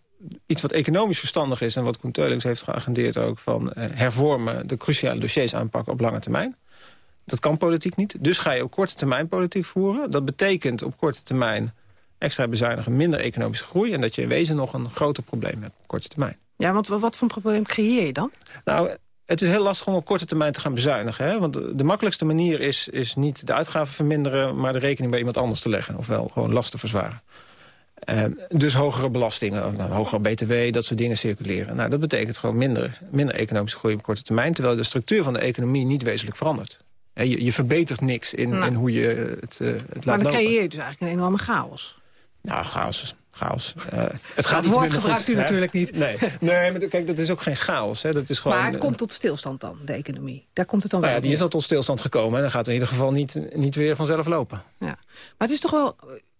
Speaker 10: iets wat economisch verstandig is... en wat Koen Teulings heeft geagendeerd ook... van eh, hervormen, de cruciale dossiers aanpakken op lange termijn. Dat kan politiek niet. Dus ga je op korte termijn politiek voeren. Dat betekent op korte termijn extra bezuinigen, minder economische groei... en dat je in wezen nog een groter probleem hebt op korte termijn.
Speaker 4: Ja, want wa- wat voor een probleem creëer je dan?
Speaker 10: Nou, het is heel lastig om op korte termijn te gaan bezuinigen. Hè? Want de, makkelijkste manier is, is niet de uitgaven verminderen... maar de rekening bij iemand anders te leggen. Ofwel gewoon lasten verzwaren. Eh, dus hogere belastingen, of, nou, hogere btw, dat soort dingen circuleren. Nou, dat betekent gewoon minder, minder economische groei op korte termijn... terwijl de structuur van de economie niet wezenlijk verandert. Je, je verbetert niks in,
Speaker 4: Nou.
Speaker 10: in hoe je het, eh, het laat
Speaker 4: Maar dan
Speaker 10: lopen.
Speaker 4: creëer je dus eigenlijk een enorme chaos.
Speaker 10: Nou, chaos. Chaos. Eh, het gaat
Speaker 4: Dat woord gebruikt
Speaker 10: goed,
Speaker 4: u
Speaker 10: hè?
Speaker 4: natuurlijk niet.
Speaker 10: Nee, nee maar kijk, dat is ook geen chaos. Hè? Dat is gewoon,
Speaker 4: maar het
Speaker 10: eh,
Speaker 4: komt tot stilstand dan, de economie. Daar komt het dan
Speaker 10: Nou ja,
Speaker 4: wel
Speaker 10: die is al tot stilstand gekomen. En dan gaat het in ieder geval niet, niet weer vanzelf lopen.
Speaker 4: Ja. Maar het is toch wel...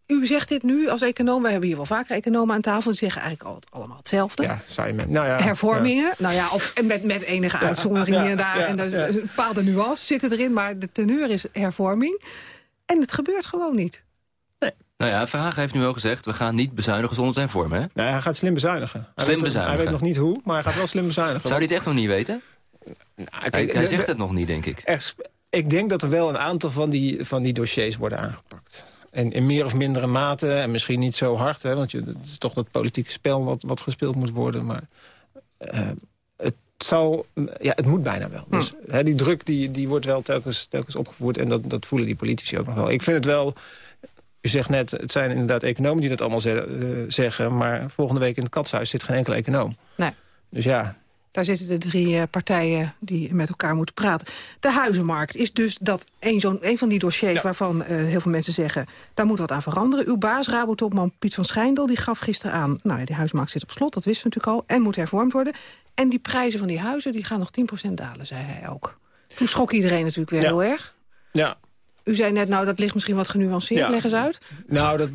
Speaker 4: U zegt dit nu als econoom. We hebben hier wel vaker economen aan tafel. Die zeggen eigenlijk altijd allemaal hetzelfde.
Speaker 10: Ja, saai man. Nou ja,
Speaker 4: Hervormingen, nou ja, of met, met enige uitzonderingen
Speaker 10: ja,
Speaker 4: daar.
Speaker 10: ja,
Speaker 4: en
Speaker 10: ja.
Speaker 4: een bepaalde nuance zitten erin, maar de teneur is hervorming. En het gebeurt gewoon niet.
Speaker 8: Nou ja, Verhagen heeft nu wel gezegd... we gaan niet bezuinigen zonder zijn vormen, hè?
Speaker 10: Nee, hij gaat slim bezuinigen. Hij
Speaker 8: Slim
Speaker 10: weet,
Speaker 8: bezuinigen.
Speaker 10: Hij weet nog niet hoe, maar hij gaat wel slim bezuinigen.
Speaker 8: Zou hij het echt nog niet weten?
Speaker 10: Nou,
Speaker 8: Hij,
Speaker 10: kijk,
Speaker 8: hij
Speaker 10: de-
Speaker 8: zegt het nog niet, denk ik.
Speaker 10: ik denk dat er wel een aantal van die, van die dossiers worden aangepakt. En in meer of mindere mate, en misschien niet zo hard... Hè, want je, het is toch dat politieke spel wat, wat gespeeld moet worden. Maar eh, het, zal, ja, het moet bijna wel. Dus hè, die druk die, die wordt wel telkens, telkens opgevoerd... en dat, dat voelen die politici ook nog wel. Ik vind het wel... U zegt net, het zijn inderdaad economen die dat allemaal ze- eh, zeggen... maar volgende week in het katshuis zit geen enkele econoom.
Speaker 4: Nee.
Speaker 10: Dus ja,
Speaker 4: Daar zitten de drie eh, partijen die met elkaar moeten praten. De huizenmarkt is dus dat een, zo'n een van die dossiers... waarvan eh, heel veel mensen zeggen, daar moet wat aan veranderen. Uw baas, Rabotopman Piet van Schijndel, die gaf gisteren aan... nou ja, die huizenmarkt zit op slot, dat wisten we natuurlijk al... en moet hervormd worden. En die prijzen van die huizen die gaan nog 10% dalen, zei hij ook. Toen schrok iedereen natuurlijk weer
Speaker 10: Ja.
Speaker 4: heel erg.
Speaker 10: ja
Speaker 4: U zei net, nou, dat ligt misschien wat genuanceerd.
Speaker 10: Ja.
Speaker 4: Leg eens uit.
Speaker 10: Nou, dat,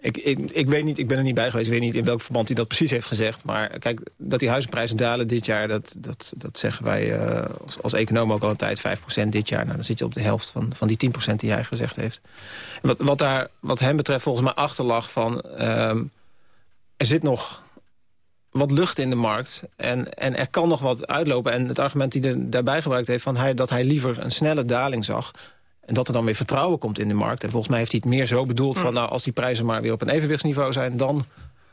Speaker 10: ik, ik, ik weet niet, ik ben er niet bij geweest. Ik weet niet in welk verband hij dat precies heeft gezegd. Maar kijk, dat die huizenprijzen dalen dit jaar... dat, dat, dat zeggen wij eh, als, als econoom ook al een tijd. 5% dit jaar. Nou, dan zit je op de helft van, van die 10% die hij gezegd heeft. En wat, wat, daar, wat hem betreft volgens mij achter lag van... ehm, er zit nog wat lucht in de markt. En, en er kan nog wat uitlopen. En het argument die hij daarbij gebruikt heeft... Van hij, dat hij liever een snelle daling zag... En dat er dan weer vertrouwen komt in de markt. En volgens mij heeft hij het meer zo bedoeld van... nou, als die prijzen maar weer op een evenwichtsniveau zijn... dan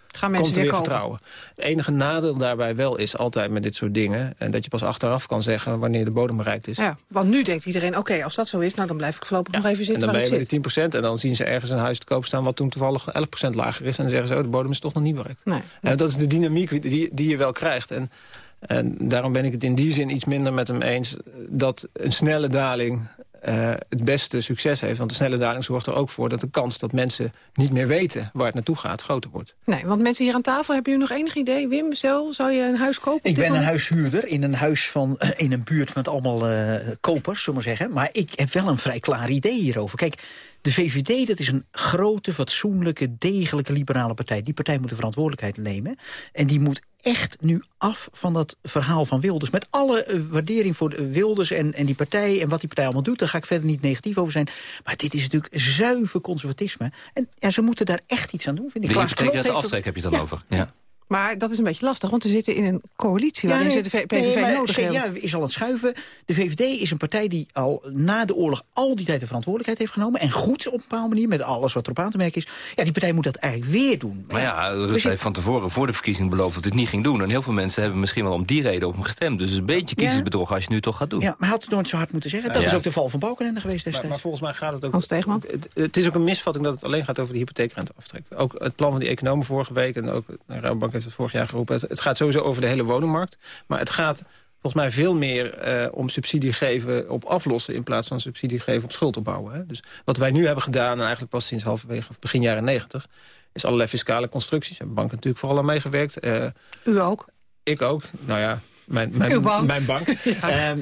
Speaker 4: Gaan
Speaker 10: komt
Speaker 4: mensen
Speaker 10: er
Speaker 4: weer
Speaker 10: vertrouwen. Het enige nadeel daarbij wel is altijd met dit soort dingen... en dat je pas achteraf kan zeggen wanneer de bodem bereikt is.
Speaker 4: Ja, want nu denkt iedereen, oké, als dat zo is... nou, dan blijf ik voorlopig nog even
Speaker 10: en
Speaker 4: zitten
Speaker 10: dan ben je bij
Speaker 4: zit.
Speaker 10: de 10% en dan zien ze ergens een huis te koop staan... wat toen toevallig 11% lager is. En dan zeggen ze, oh, de bodem is toch nog niet bereikt.
Speaker 4: Nee.
Speaker 10: En dat is de dynamiek die, die je wel krijgt. En, en daarom ben ik het in die zin iets minder met hem eens... dat een snelle daling eh, het beste succes heeft. Want de snelle daling zorgt er ook voor dat de kans dat mensen niet meer weten... waar het naartoe gaat, groter wordt.
Speaker 4: Nee, want mensen hier aan tafel, hebben jullie nog enig idee? Wim, stel, zou je een huis kopen? op
Speaker 11: Ik ben een huishuurder in een huis van in een buurt met allemaal eh, kopers, zullen we maar zeggen. Maar ik heb wel een vrij klaar idee hierover. Kijk, de VVD dat is een grote, fatsoenlijke, degelijke liberale partij. Die partij moet de verantwoordelijkheid nemen. En die moet echt nu af van dat verhaal van Wilders. Met alle eh, waardering voor de Wilders en, en die partij en wat die partij allemaal doet. Daar ga ik verder niet negatief over zijn. Maar dit is natuurlijk zuiver conservatisme. En ja, ze moeten daar echt iets aan doen, vind ik.
Speaker 8: De
Speaker 11: Klaas heeft
Speaker 8: aftrek heb je het dan over. Ja.
Speaker 4: Maar dat is een beetje lastig, want we zitten in een coalitie... waarin ze de V- PVV
Speaker 11: nee,
Speaker 4: nodig
Speaker 11: ze-
Speaker 4: hebben.
Speaker 11: Ja, is al aan het schuiven. De VVD is een partij die al na de oorlog al die tijd de verantwoordelijkheid heeft genomen. En goed op een bepaalde manier, met alles wat erop aan te merken is. Ja, die partij moet dat eigenlijk weer doen.
Speaker 8: Maar ja, Rutte
Speaker 11: ik-
Speaker 8: heeft van tevoren voor de verkiezing beloofd dat het niet ging doen. En heel veel mensen hebben misschien wel om die reden op hem gestemd. Dus een beetje kiezersbedrog als je nu toch gaat doen.
Speaker 11: Ja, maar had het nooit zo hard moeten zeggen. Dat
Speaker 8: Ja.
Speaker 11: is ook de val van Balkenende geweest
Speaker 10: Maar,
Speaker 11: destijds.
Speaker 10: maar volgens mij gaat het ook...
Speaker 4: Hans?
Speaker 10: Het, het is ook een misvatting dat het alleen gaat over de hypotheekrenteaftrek. Ook het plan van die economen vorige week... en ook de Rabobank heeft het vorig jaar geroepen... Het, het gaat sowieso over de hele woningmarkt. Maar het gaat volgens mij veel meer eh, om subsidie geven op aflossen... in plaats van subsidie geven op schuld opbouwen. Hè. Dus wat wij nu hebben gedaan, en eigenlijk pas sinds halverwege of begin jaren negentig... is allerlei fiscale constructies. Hebben banken natuurlijk vooral aan meegewerkt. Eh,
Speaker 4: U ook?
Speaker 10: ik ook. Nou ja, mijn, mijn,
Speaker 4: Uw bank.
Speaker 10: mijn bank. Ehm,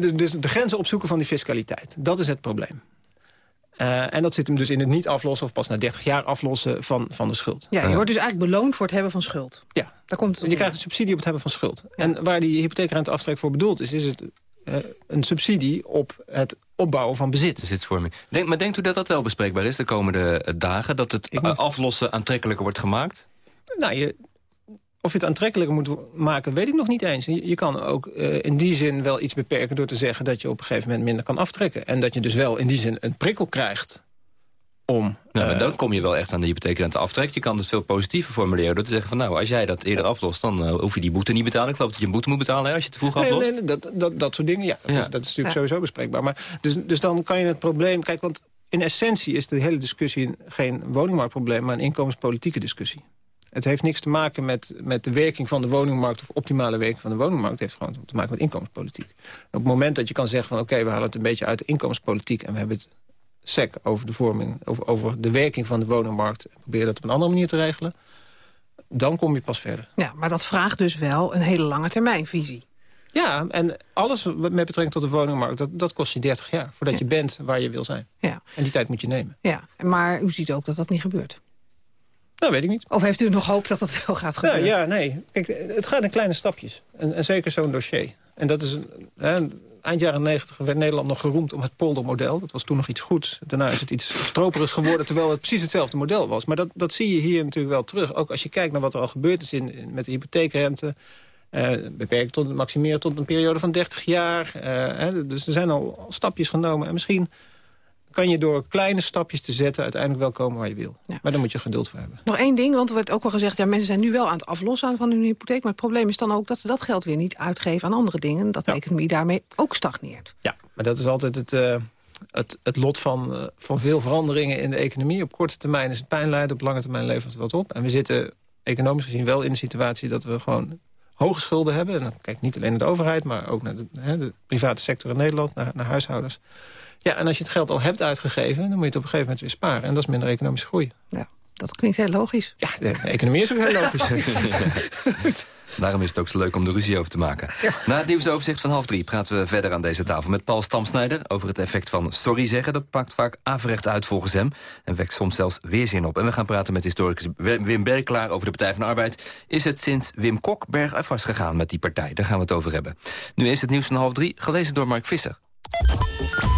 Speaker 10: dus, dus de grenzen opzoeken van die fiscaliteit. Dat is het probleem. Eh, en dat zit hem dus in het niet aflossen... of pas na 30 jaar aflossen van, van de schuld.
Speaker 4: Ja, je wordt dus eigenlijk beloond voor het hebben van schuld.
Speaker 10: Ja.
Speaker 4: Daar komt
Speaker 10: Je krijgt een subsidie op het hebben van schuld. En waar die hypotheekrenteaftrek voor bedoeld is... is het eh, een subsidie op het opbouwen van bezit.
Speaker 8: Bezitsvorming. Denk, maar denkt u dat dat wel bespreekbaar is de komende eh, dagen? Dat het aflossen aantrekkelijker wordt gemaakt?
Speaker 10: Nou, je, of je het aantrekkelijker moet maken, weet ik nog niet eens. Je, je kan ook eh, in die zin wel iets beperken door te zeggen... dat je op een gegeven moment minder kan aftrekken. En dat je dus wel in die zin een prikkel krijgt om...
Speaker 8: Nou, maar
Speaker 10: eh,
Speaker 8: dan kom je wel echt aan de hypotheekrente aftrek. Je kan het veel positiever formuleren door te zeggen van... nou, als jij dat eerder aflost, dan eh, hoef je die boete niet betalen. Ik geloof dat je een boete moet betalen hè, als je te vroeg
Speaker 10: Nee,
Speaker 8: aflost.
Speaker 10: nee, nee, dat, dat, dat soort dingen, ja. Dat,
Speaker 8: Ja.
Speaker 10: Is, dat is natuurlijk
Speaker 4: Ja.
Speaker 10: sowieso bespreekbaar. Maar dus, dus dan kan je het probleem... Kijk, want in essentie is de hele discussie geen woningmarktprobleem... maar een inkomenspolitieke discussie. Het heeft niks te maken met, met de werking van de woningmarkt... of optimale werking van de woningmarkt. Het heeft gewoon te maken met inkomenspolitiek. Op het moment dat je kan zeggen van... oké, we halen het een beetje uit de inkomenspolitiek... en we hebben het sec over de vorming, over, over de werking van de woningmarkt... en proberen dat op een andere manier te regelen... dan kom je pas verder.
Speaker 4: Ja, maar dat vraagt dus wel een hele lange termijnvisie.
Speaker 10: Ja, en alles met betrekking tot de woningmarkt... dat, dat kost je 30 jaar voordat je bent waar je wil zijn.
Speaker 4: Ja.
Speaker 10: En die tijd moet je nemen.
Speaker 4: Ja, maar u ziet ook dat dat niet gebeurt.
Speaker 10: Nou, weet ik niet.
Speaker 4: Of heeft u nog hoop dat dat wel gaat
Speaker 10: Ja,
Speaker 4: gebeuren?
Speaker 10: ja nee. Kijk, het gaat in kleine stapjes. En, en zeker zo'n dossier. En dat is... een- eind jaren 90 werd Nederland nog geroemd om het poldermodel. Dat was toen nog iets goeds. Daarna is het iets stroperigs geworden, terwijl het precies hetzelfde model was. Maar dat, dat zie je hier natuurlijk wel terug. Ook als je kijkt naar wat er al gebeurd is in, met de hypotheekrente... Uh, beperkt tot maximeren tot een periode van 30 jaar. Hè, dus er zijn al stapjes genomen. En misschien kan je door kleine stapjes te zetten... uiteindelijk wel komen waar je wil. Maar daar moet je geduld voor hebben.
Speaker 4: Nog één ding, want er werd ook al gezegd... ja, mensen zijn nu wel aan het aflossen van hun hypotheek... maar het probleem is dan ook dat ze dat geld weer niet uitgeven aan andere dingen... dat de economie daarmee ook stagneert.
Speaker 10: Ja, maar dat is altijd het... Uh, het, het, lot van, uh, van veel veranderingen in de economie. Op korte termijn is het pijn leiden, op lange termijn levert het wat op. En we zitten economisch gezien wel in een situatie dat we gewoon hoge schulden hebben. En dan kijk niet alleen naar de overheid, maar ook naar de, hè, de private sector in Nederland, naar, naar huishoudens. Ja, en als je het geld al hebt uitgegeven... dan moet je het op een gegeven moment weer sparen. En dat is minder economische groei.
Speaker 4: Ja, dat klinkt heel logisch.
Speaker 10: Ja, de, economie is ook heel logisch.
Speaker 8: Daarom is het ook zo leuk om de ruzie over te maken. Na het nieuwsoverzicht van half drie praten we verder aan deze tafel... met Paul Stamsnijder over het effect van sorry zeggen. Dat pakt vaak averechts uit volgens hem en wekt soms zelfs weerzin op. En we gaan praten met historicus Wim Berklaar over de Partij van de Arbeid. Is het sinds Wim Kok bergafwaarts gegaan met die partij? Daar gaan we het over hebben. Nu is het nieuws van half drie, gelezen door Mark Visser.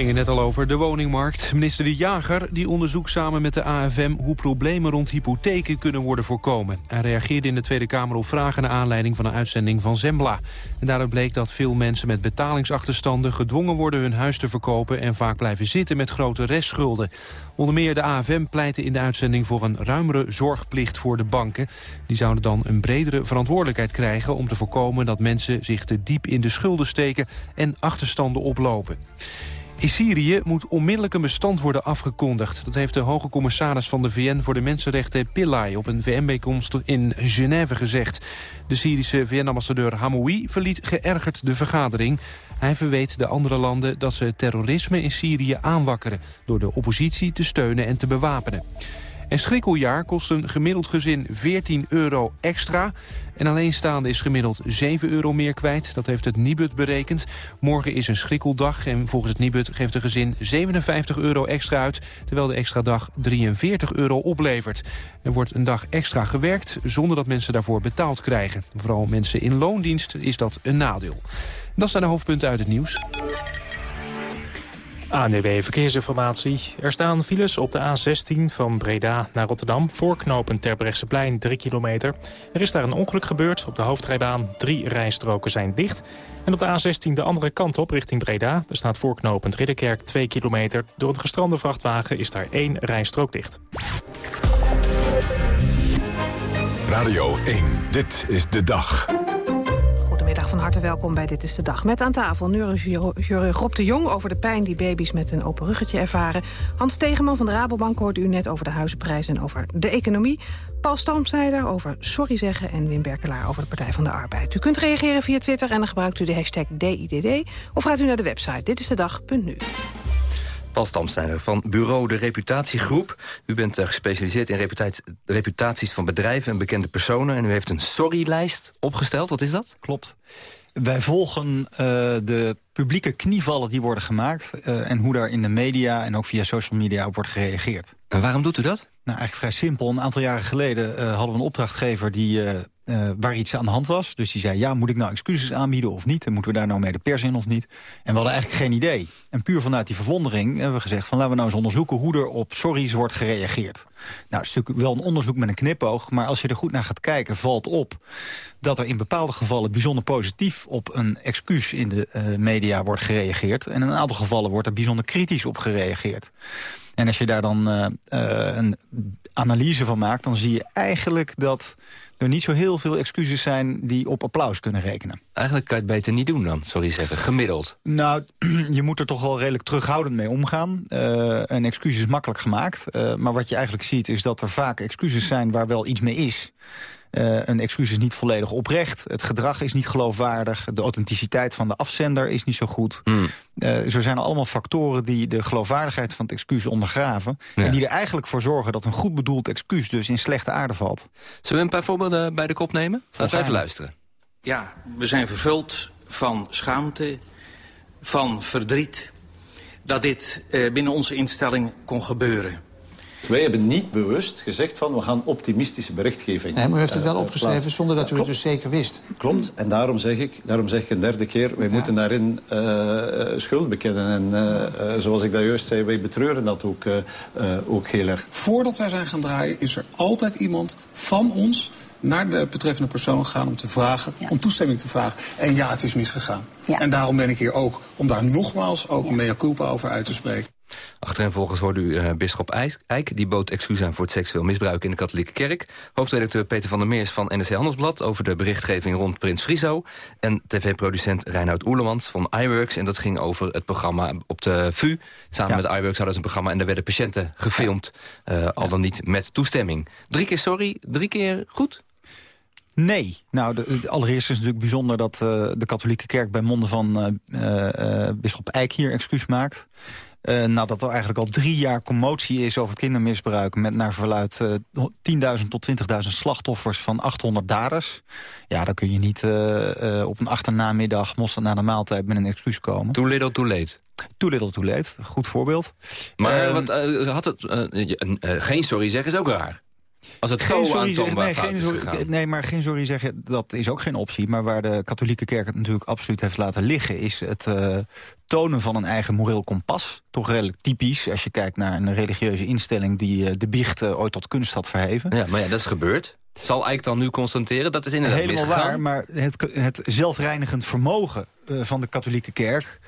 Speaker 2: Het ging er net al over de woningmarkt. Minister De Jager die onderzoekt samen met de AFM... hoe problemen rond hypotheken kunnen worden voorkomen. Hij reageerde in de Tweede Kamer op vragen... naar aanleiding van een uitzending van Zembla. En daaruit bleek dat veel mensen met betalingsachterstanden... gedwongen worden hun huis te verkopen... en vaak blijven zitten met grote restschulden. Onder meer de AFM pleitte in de uitzending voor een ruimere zorgplicht voor de banken. Die zouden dan een bredere verantwoordelijkheid krijgen... om te voorkomen dat mensen zich te diep in de schulden steken... en achterstanden oplopen. In Syrië moet onmiddellijk een bestand worden afgekondigd. Dat heeft de hoge commissaris van de VN voor de Mensenrechten Pillay... op een VN-bijeenkomst in Genève gezegd. De Syrische VN-ambassadeur Hamoui verliet geërgerd de vergadering. Hij verweet de andere landen dat ze terrorisme in Syrië aanwakkeren... door de oppositie te steunen en te bewapenen. En schrikkeljaar kost een gemiddeld gezin 14 euro extra. En alleenstaande is gemiddeld 7 euro meer kwijt. Dat heeft het Nibud berekend. Morgen is een schrikkeldag en volgens het Nibud geeft de gezin 57 euro extra uit... terwijl de extra dag 43 euro oplevert. Er wordt een dag extra gewerkt zonder dat mensen daarvoor betaald krijgen. Vooral mensen in loondienst is dat een nadeel. Dat zijn de hoofdpunten uit het nieuws.
Speaker 12: ANDB Verkeersinformatie. Er staan files op de A16 van Breda naar Rotterdam... voorknopend Terbrechtseplein 3 kilometer. Er is daar een ongeluk gebeurd op de hoofdrijbaan. Drie rijstroken zijn dicht. En op de A16 de andere kant op richting Breda. Er staat voorknopend Ridderkerk 2 kilometer. Door een gestrande vrachtwagen is daar één rijstrook dicht.
Speaker 1: Radio 1, dit is de dag.
Speaker 4: Van harte welkom bij Dit is de Dag. Met aan tafel neurochirurg Rob de Jong over de pijn die baby's met een open ruggetje ervaren. Hans Tegeman van de Rabobank hoorde u net over de huizenprijs en over de economie. Paul Stamsnijder over sorry zeggen en Wim Berkelaar over de Partij van de Arbeid. U kunt reageren via Twitter en dan gebruikt u de hashtag DIDD... of gaat u naar de website ditistedag.nu.
Speaker 8: Paul Stamsnijder van Bureau de Reputatiegroep. U bent uh, gespecialiseerd in reputaties van bedrijven en bekende personen... en u heeft een sorrylijst opgesteld. Wat is dat?
Speaker 7: Klopt. Wij volgen uh, de publieke knievallen die worden gemaakt... Uh, en hoe daar in de media en ook via social media op wordt gereageerd.
Speaker 8: En waarom doet u dat?
Speaker 7: Nou, eigenlijk vrij simpel. Een aantal jaren geleden hadden we een opdrachtgever... die uh, waar iets aan de hand was. Dus die zei, ja, moet ik nou excuses aanbieden of niet? En moeten we daar nou mee de pers in of niet? En we hadden eigenlijk geen idee. En puur vanuit die verwondering hebben we gezegd... van laten we nou eens onderzoeken hoe er op sorry's wordt gereageerd. Nou, het is natuurlijk wel een onderzoek met een knipoog... maar als je er goed naar gaat kijken, valt op... dat er in bepaalde gevallen bijzonder positief op een excuus in de uh, media wordt gereageerd. En in een aantal gevallen wordt er bijzonder kritisch op gereageerd. En als je daar dan uh, een analyse van maakt... dan zie je eigenlijk dat er niet zo heel veel excuses zijn die op applaus kunnen rekenen.
Speaker 8: Eigenlijk kan je het beter niet doen dan, sorry zeggen, gemiddeld.
Speaker 7: Nou, je moet er toch wel redelijk terughoudend mee omgaan. Uh, een excuus is makkelijk gemaakt. Uh, maar wat je eigenlijk ziet is dat er vaak excuses zijn waar wel iets mee is. Uh, een excuus is niet volledig oprecht. Het gedrag is niet geloofwaardig. De authenticiteit van de afzender is niet zo goed. Mm. Uh, zo zijn er allemaal factoren die de geloofwaardigheid van het excuus ondergraven. Ja. En die er eigenlijk voor zorgen dat een goed bedoeld excuus dus in slechte aarde valt.
Speaker 8: Zullen we een paar voorbeelden bij de kop nemen? Laten we even luisteren.
Speaker 13: Ja, we zijn vervuld van schaamte, van verdriet... dat dit uh, binnen onze instelling kon gebeuren.
Speaker 14: Wij hebben niet bewust gezegd van we gaan optimistische berichtgeving...
Speaker 15: Nee, maar u heeft het wel
Speaker 14: uh,
Speaker 15: opgeschreven
Speaker 14: plaatsen.
Speaker 15: zonder dat u het dus zeker wist.
Speaker 14: Klopt, en daarom zeg ik, daarom zeg ik een derde keer... wij moeten daarin uh, schuld bekennen. En uh, zoals ik dat juist zei, wij betreuren dat ook, ook heel erg.
Speaker 15: Voordat wij zijn gaan draaien is er altijd iemand van ons naar de betreffende persoon gaan om te vragen, ja. om toestemming te vragen. En ja, het is misgegaan. Ja. En daarom ben ik hier ook om daar nogmaals ook een mea culpa over uit te spreken.
Speaker 8: Achtereenvolgens hoorde u uh, bisschop Eijk. Die bood excuus aan voor het seksueel misbruik in de katholieke kerk. Hoofdredacteur Peter van der Meers van NRC Handelsblad... over de berichtgeving rond Prins Friso. En tv-producent Reinoud Oerlemans van iWorks. En dat ging over het programma op de VU. Samen ja. met iWorks hadden ze een programma... en daar werden patiënten gefilmd. Uh, al dan niet met toestemming. Drie keer sorry, drie keer goed?
Speaker 7: Nee. Nou, de, de, allereerst is het natuurlijk bijzonder dat uh, de katholieke kerk... bij monden van uh, bisschop Eijk hier excuus maakt. Uh, nadat er eigenlijk al drie jaar commotie is over kindermisbruik... met naar verluid uh, 10.000 tot 20.000 slachtoffers van 800 daders. Ja, dan kun je niet uh, uh, op een achternamiddag... mosterd na de maaltijd met een excuus komen.
Speaker 8: Too little, too late.
Speaker 7: Too little, too late. Goed voorbeeld.
Speaker 8: Maar uh, wat, had het, geen sorry zeggen is ook raar. Als het
Speaker 7: geen
Speaker 8: zo
Speaker 7: nee,
Speaker 8: fout
Speaker 7: geen
Speaker 8: is
Speaker 7: sorry,
Speaker 8: gegaan.
Speaker 7: Nee, maar geen sorry zeggen, dat is ook geen optie. Maar waar de katholieke kerk het natuurlijk absoluut heeft laten liggen... is het uh, tonen van een eigen moreel kompas. Toch redelijk typisch als je kijkt naar een religieuze instelling... die uh, de biecht uh, ooit tot kunst had verheven.
Speaker 8: Ja, maar ja, dat is gebeurd. Zal Eijk dan nu constateren? Dat is inderdaad
Speaker 7: Helemaal
Speaker 8: misgegaan.
Speaker 7: waar, maar het, het zelfreinigend vermogen uh, van de katholieke kerk...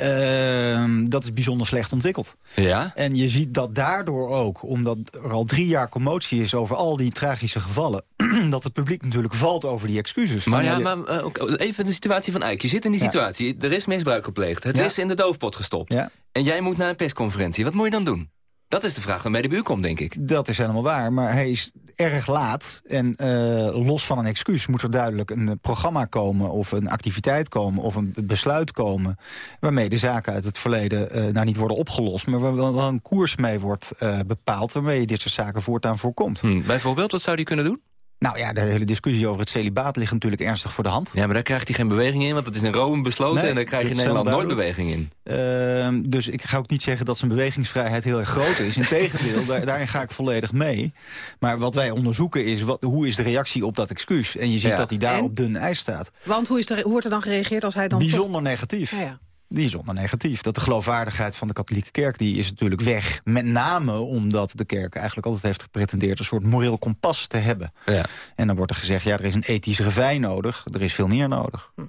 Speaker 7: Uh, dat is bijzonder slecht ontwikkeld.
Speaker 8: Ja?
Speaker 7: En je ziet dat daardoor ook, omdat er al drie jaar commotie is... over al die tragische gevallen, dat het publiek natuurlijk valt over die excuses.
Speaker 8: Maar ja, maar uh, even de situatie van Eijk. Je zit in die situatie, er is misbruik gepleegd. Het ja. is in de doofpot gestopt.
Speaker 7: Ja.
Speaker 8: En jij moet naar een persconferentie. Wat moet je dan doen? Dat is de vraag waarmee de buur komt, denk ik.
Speaker 7: Dat is helemaal waar, maar hij is erg laat. En uh, los van een excuus moet er duidelijk een programma komen... of een activiteit komen of een besluit komen... waarmee de zaken uit het verleden uh, nou niet worden opgelost... maar waar wel een koers mee wordt bepaald... waarmee je dit soort zaken voortaan voorkomt.
Speaker 8: Hm, bijvoorbeeld, wat zou die kunnen doen?
Speaker 7: Nou ja, de hele discussie over het celibaat ligt natuurlijk ernstig voor de hand.
Speaker 8: Ja, maar daar krijgt hij geen beweging in, want het is in Rome besloten...
Speaker 7: Nee,
Speaker 8: en daar krijg je in Nederland nooit beweging in.
Speaker 7: Uh, dus ik ga ook niet zeggen dat zijn bewegingsvrijheid heel erg groot is. Integendeel, daar, daarin ga ik volledig mee. Maar wat wij onderzoeken is, wat, hoe is de reactie op dat excuus? En je ziet ja. dat hij daar en? op dun ijs staat.
Speaker 4: Want hoe, is er, hoe wordt er dan gereageerd als hij dan
Speaker 7: Bijzonder
Speaker 4: toch...
Speaker 7: negatief.
Speaker 4: Ja, ja.
Speaker 7: Die is onder negatief. Dat de geloofwaardigheid van de katholieke kerk die is natuurlijk weg. Met name omdat de kerk eigenlijk altijd heeft gepretendeerd... een soort moreel kompas te hebben.
Speaker 8: Ja.
Speaker 7: En dan wordt er gezegd, ja, er is een ethisch revij nodig. Er is veel meer nodig. Hm.